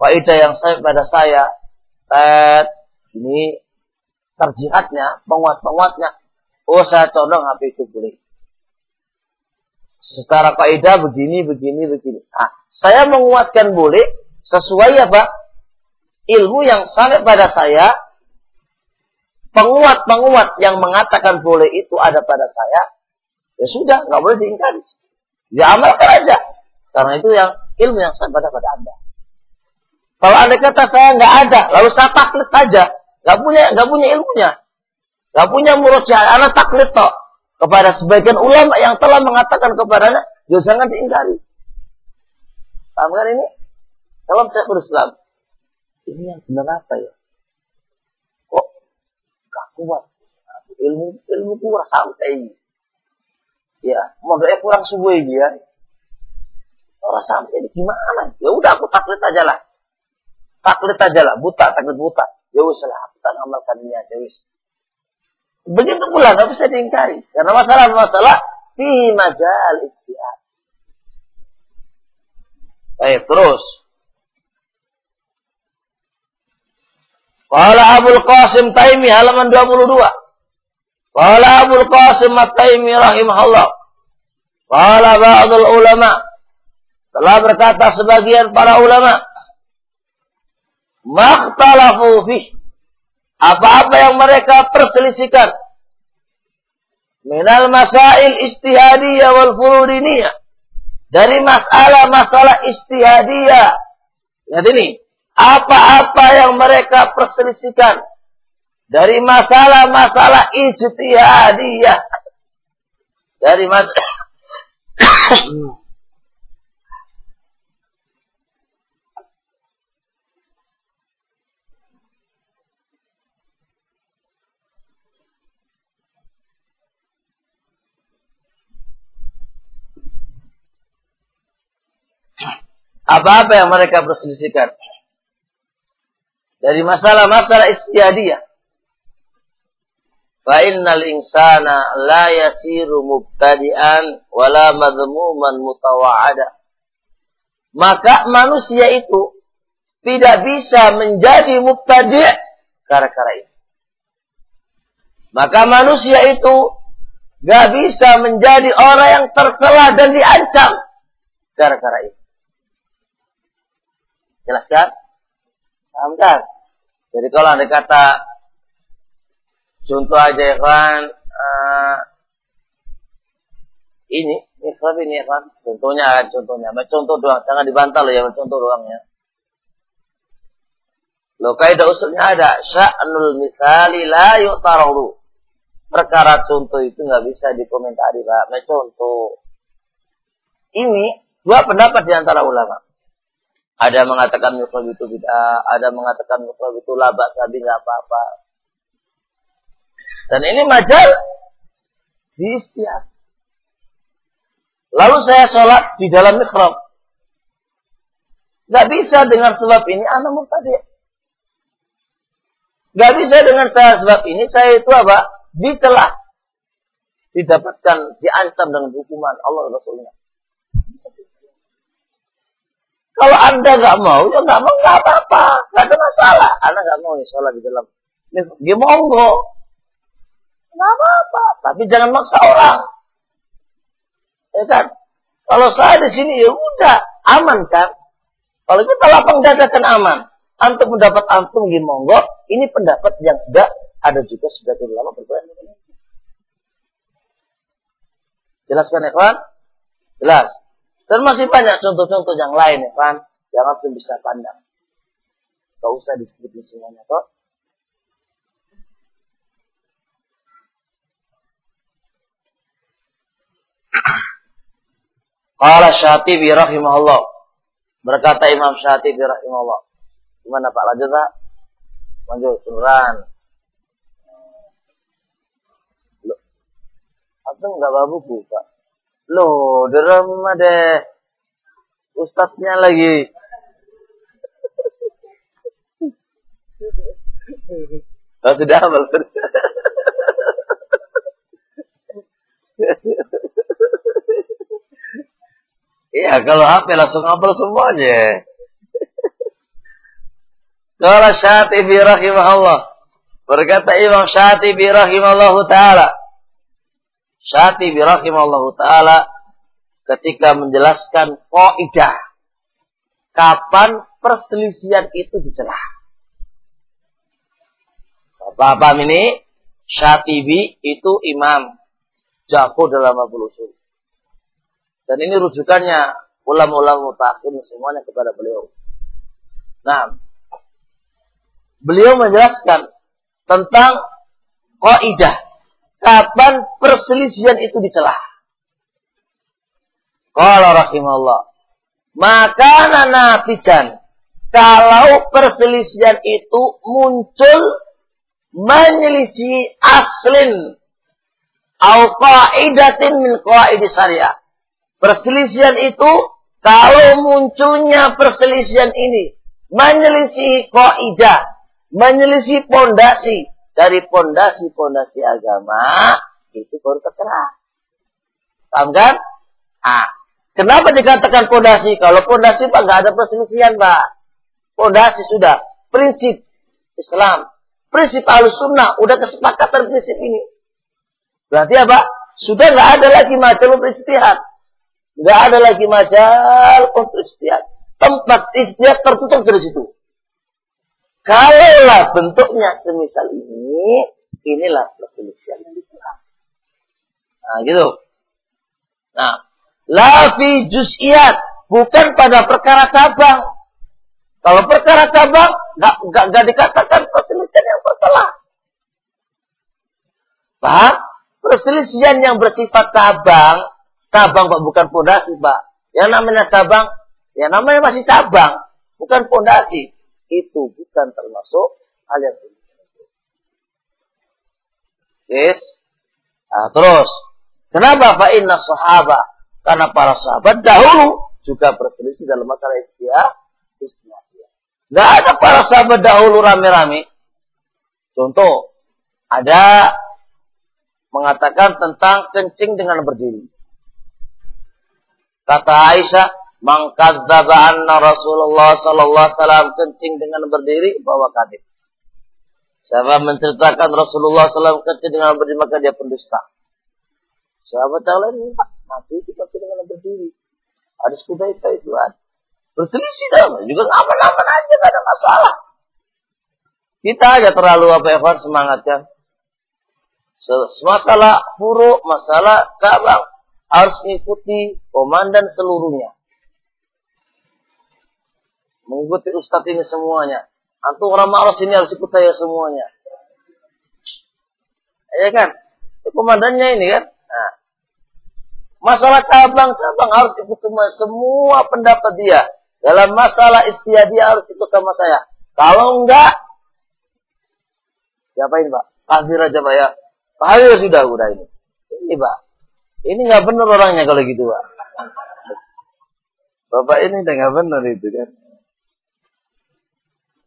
faidah yang saya pada saya, tet, ini terjihatnya, penguat-penguatnya. Oh saya condong HP itu boleh. Secara kaidah begini, begini, begini. Nah, saya menguatkan boleh sesuai apa? Ilmu yang sampai pada saya, penguat-penguat yang mengatakan boleh itu ada pada saya, ya sudah, nggak boleh diingkari. Ya amalkan aja. Karena itu yang ilmu yang saya pada pada anda. Kalau anda kata saya nggak ada, lalu saya taklid saja, nggak punya nggak punya ilmunya, nggak punya murujah, anak taklid toh kepada sebagian ulama yang telah mengatakan kepadanya, ya jangan diingkari. Paham kan ini? Kalau saya berislam, ini yang benar apa ya? Kok gak kuat? Ilmu ilmu kurang sampai. Ya, modalnya kurang subuh ya. Orang sampai gimana? Ya udah aku taklid aja lah. Taklid aja lah, buta, taklid buta. Ya wis lah, aku tak ngamalkan ini aja wis. Begitu pula nggak bisa diingkari. Karena masalah-masalah di majal istihad. Baik, terus. Qala Abul Qasim Taimi halaman 22. Qala Abul Qasim At-Taimi rahimahullah. Qala ba'dul ulama telah berkata sebagian para ulama, makhtalafu fih. Apa-apa yang mereka perselisihkan. Minal masail istihadiyah wal furudiniyah. Dari masalah-masalah istihadiyah. Lihat ini. Apa-apa yang mereka perselisihkan. Dari masalah-masalah ijtihadiyah. Dari masalah apa-apa yang mereka perselisihkan dari masalah-masalah istiadiyah. Fa innal insana la yasiru mubtadi'an wala madhmuman mutawa'ada. Maka manusia itu tidak bisa menjadi mubtadi' gara-gara itu. Maka manusia itu gak bisa menjadi orang yang tercela dan diancam gara-gara itu. Jelaskan? Paham kan? Jadi kalau ada kata contoh aja ya kan uh, ini ini ini kan contohnya contohnya. Contoh doang. Jangan dibantah loh ya contoh doang ya. Lo kaidah usulnya ada. Sya'nul misali la yu'tarudu perkara contoh itu nggak bisa dikomentari pak. Contoh. Ini dua pendapat di antara ulama ada mengatakan mikrab itu bid'ah, ada mengatakan mikrab itu labak sabi nggak apa-apa. Dan ini majal di istiak. Lalu saya sholat di dalam mikrab. Gak bisa dengan sebab ini anak murtadi. Gak bisa dengan saya sebab ini saya itu apa? Ditelah. Didapatkan, diancam dengan hukuman Allah Rasulnya. Bisa sih. Kalau anda nggak mau, ya nggak mau nggak apa-apa, nggak ada masalah. Anda nggak mau ya sholat di dalam, dia monggo, nggak apa-apa. Tapi jangan maksa orang, ya kan? Kalau saya di sini ya udah aman kan? Kalau kita lapang dadakan aman, antum mendapat antum di monggo, ini pendapat yang sudah ada juga sebagai ulama berbeda. Jelaskan ya kawan? Jelas. Dan masih banyak contoh-contoh yang lain ya kan. Yang antum bisa pandang. Gak usah disebutin semuanya kok. Qala Syatibi rahimahullah. Berkata Imam Syatibi rahimahullah. Gimana Pak lanjut Pak? Lanjut beneran. Loh. Apa enggak bawa buku Pak? Loh, derem deh. Ustadznya lagi. Oh, sudah hafal. Iya, kalau HP langsung hafal semuanya. Kalau Syatibi rahimahullah. Berkata Imam Syatibi rahimahullah ta'ala. Syatibi rahimahullah ta'ala. Ketika menjelaskan kaidah. Kapan perselisihan itu dicelah. Apa-apa ini? Syatibi itu imam. Jago dalam Abul Usul. Dan ini rujukannya ulama-ulama mutakin semuanya kepada beliau. Nah, beliau menjelaskan tentang kaidah kapan perselisihan itu dicelah. Qala rahimahullah. Maka nanafijan kalau perselisihan itu muncul menyelisih aslin au qaidatin min qaidi syariah Perselisihan itu kalau munculnya perselisihan ini menyelisih kaidah, menyelisih pondasi dari pondasi-pondasi agama, itu baru tercela. Paham kan? Ah, kenapa dikatakan pondasi? Kalau pondasi Pak nggak ada perselisihan, Pak. Pondasi sudah prinsip Islam, prinsip Ahlussunnah, udah kesepakatan prinsip ini. Berarti apa? Sudah nggak ada lagi macam untuk istihad. Nggak ada lagi majal untuk istihad. Tempat istihad tertutup dari situ. Kalaulah bentuknya semisal ini, inilah perselisihan yang dicela. Nah, gitu. Nah, lafi juz'iyat, bukan pada perkara cabang. Kalau perkara cabang, nggak nggak nggak dikatakan perselisihan yang bersalah. Paham? Perselisihan yang bersifat cabang cabang Pak, bukan pondasi Pak. Yang namanya cabang, ya namanya masih cabang, bukan pondasi. Itu bukan termasuk hal yang Yes. Nah, terus, kenapa Pak sahabat? Karena para sahabat dahulu juga berselisih dalam masalah istiah. Gak ada para sahabat dahulu rame-rame. Contoh, ada mengatakan tentang kencing dengan berdiri. Kata Aisyah, mengkadzdzaba anna Rasulullah sallallahu alaihi wasallam kencing dengan berdiri bahwa kadib. Siapa menceritakan Rasulullah SAW kencing dengan berdiri maka dia pendusta. Sahabat yang lain minta mati kita dengan berdiri. Ada sepeda itu itu ada. Berselisih dalam juga aman-aman aja gak ada masalah. Kita aja terlalu apa ya semangatnya. Masalah huruf, masalah cabang, harus mengikuti komandan seluruhnya. Mengikuti ustadz ini semuanya. Antum orang malas ini harus ikut saya semuanya. Ya kan? Itu komandannya ini kan? Nah. Masalah cabang-cabang harus ikut semua, semua pendapat dia. Dalam masalah istiadah harus ikut sama saya. Kalau enggak, siapa ini Pak? Hadir aja Pak ya. Hadir sudah, udah ini. Ini Pak. Ini nggak benar orangnya kalau gitu, Pak. Bapak ini nggak benar itu kan.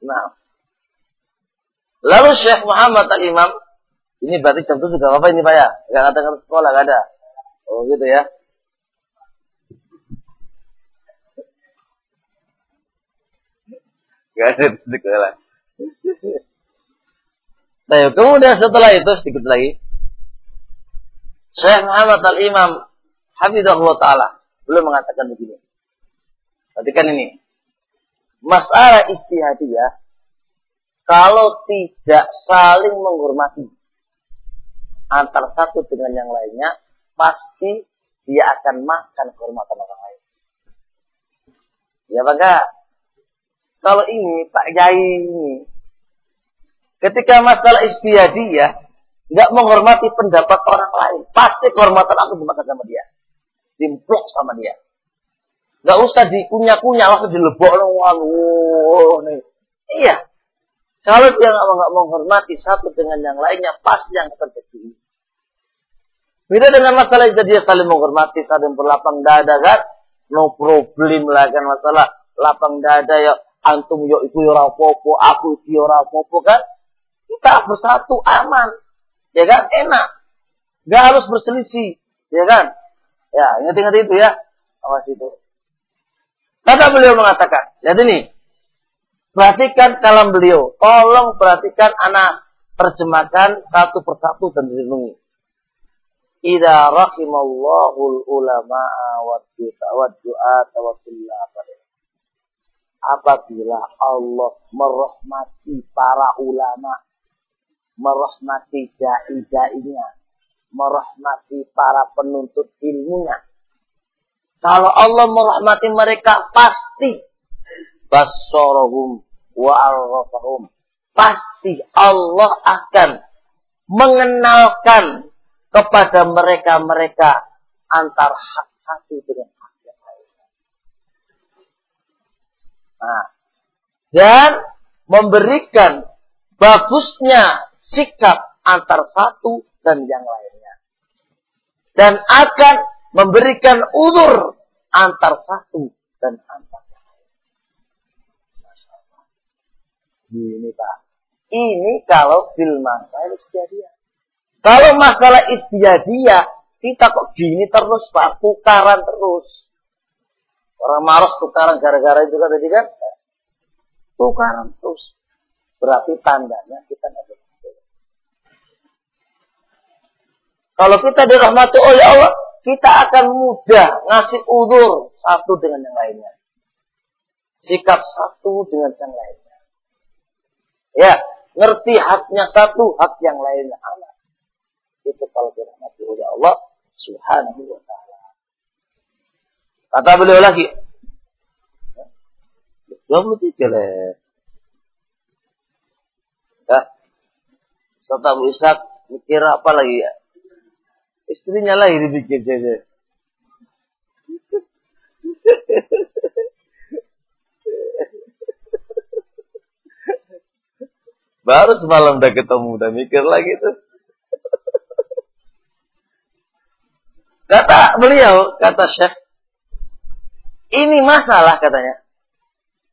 Nah. Lalu Syekh Muhammad Al-Imam, ini berarti contoh juga Bapak ini Pak ya? Nggak katakan sekolah, nggak ada. Oh gitu ya. Gak ada sekolah. Nah, kemudian setelah itu sedikit lagi, Syekh Muhammad Al-Imam Hafizahullah Ta'ala belum mengatakan begini. Perhatikan ini. Masalah istihadiyah kalau tidak saling menghormati antara satu dengan yang lainnya pasti dia akan makan kehormatan orang lain. Ya bangga. Kalau ini Pak Yai ini, ketika masalah istiadiyah, nggak menghormati pendapat orang lain, pasti kehormatan aku dimakan sama dia, dimplok sama dia. Nggak usah dikunyah-kunyah, langsung dilebok oh, nih. Iya. Kalau dia nggak menghormati satu dengan yang lainnya, pasti yang terjadi. Beda dengan masalah itu dia saling menghormati, saling berlapang dada kan? No problem lah kan masalah lapang dada ya antum yo itu yo rapopo, aku itu yo rapopo kan? Kita bersatu aman, ya kan? Enak, nggak harus berselisih, ya kan? Ya ingat-ingat itu ya, awas itu. Kata beliau mengatakan, lihat ini, perhatikan kalam beliau, tolong perhatikan anak terjemahkan satu persatu dan direnungi. Ida rahimallahu ulama wa du'ata wa Apabila Allah merahmati para ulama, merahmati dai-dainya, merahmati para penuntut ilmunya. Kalau Allah merahmati mereka pasti basorahum wa arrafahum. Pasti Allah akan mengenalkan kepada mereka-mereka antar hak satu dengan hak yang lain. Nah, dan memberikan bagusnya sikap antar satu dan yang lainnya. Dan akan memberikan udur antar satu dan antar lain. Ini Pak. Ini kalau film masalah istihadiyah. Kalau masalah istiadia, kita kok gini terus Pak, tukaran terus. Orang maros tukaran gara-gara itu kan tadi kan? Tukaran terus. Berarti tandanya kita ada Kalau kita dirahmati oleh Allah, kita akan mudah ngasih udur satu dengan yang lainnya. Sikap satu dengan yang lainnya. Ya, ngerti haknya satu, hak yang lainnya anak itu kalau dirahmati oleh Allah Subhanahu wa taala. Kata beliau lagi 23 lah. Ya. Serta Ishak mikir apa lagi ya? Istrinya lagi dipikir saja. Baru semalam udah ketemu, udah mikir lagi tuh. Kata beliau, kata Syekh, ini masalah katanya.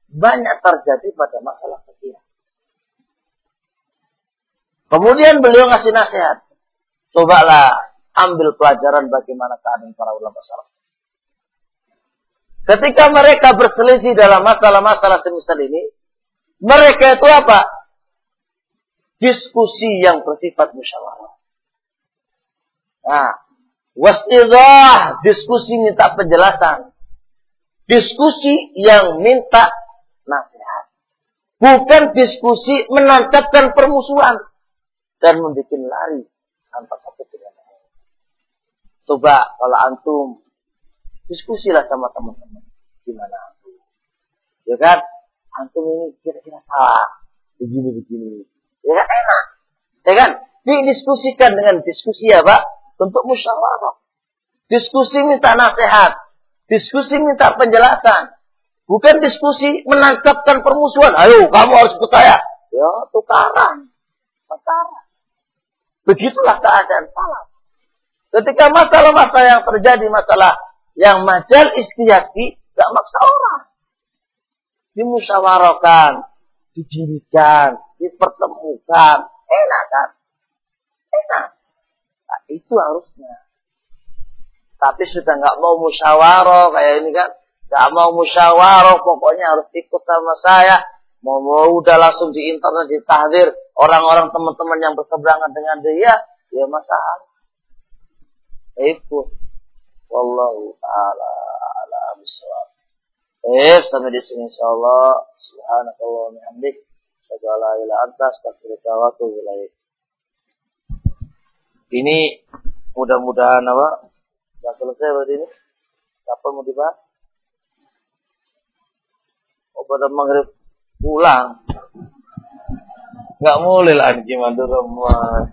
Banyak terjadi pada masalah fikih. Kemudian beliau ngasih nasihat. Cobalah ambil pelajaran bagaimana keadaan para ulama salaf. Ketika mereka berselisih dalam masalah-masalah semisal ini, mereka itu apa? Diskusi yang bersifat musyawarah. Nah, Wastidah, diskusi minta penjelasan. Diskusi yang minta nasihat. Bukan diskusi menancapkan permusuhan. Dan membuat lari lain. Coba kalau antum diskusilah sama teman-teman. Gimana antum? Ya kan? Antum ini kira-kira salah. Begini-begini. Ya kan enak. Ya kan? Didiskusikan dengan diskusi ya Pak Bentuk musyawarah. Diskusi minta nasihat. Diskusi minta penjelasan. Bukan diskusi menangkapkan permusuhan. Ayo, kamu harus ikut saya. Ya, tukaran. Tukaran. Begitulah keadaan salah. Ketika masalah-masalah yang terjadi, masalah yang majal istiati, gak maksa orang. Dimusyawarahkan, didirikan, dipertemukan. Enak kan? Enak. Nah, itu harusnya. Tapi sudah nggak mau musyawarah kayak ini kan, nggak mau musyawarah, pokoknya harus ikut sama saya. Mau, mau udah langsung di internet ditahdir orang-orang teman-teman yang berseberangan dengan dia, ya masalah. Itu. Wallahu ta'ala ala bisawab. Eh, sampai di sini insyaallah. Subhanakallah wa bihamdik. Asyhadu an la ilaha illa anta astaghfiruka wa atubu. Ini mudah-mudahan apa Sudah selesai berarti ini. Kapan mau dibahas? Oh pada maghrib pulang. Gak mulai lah gimana rumah.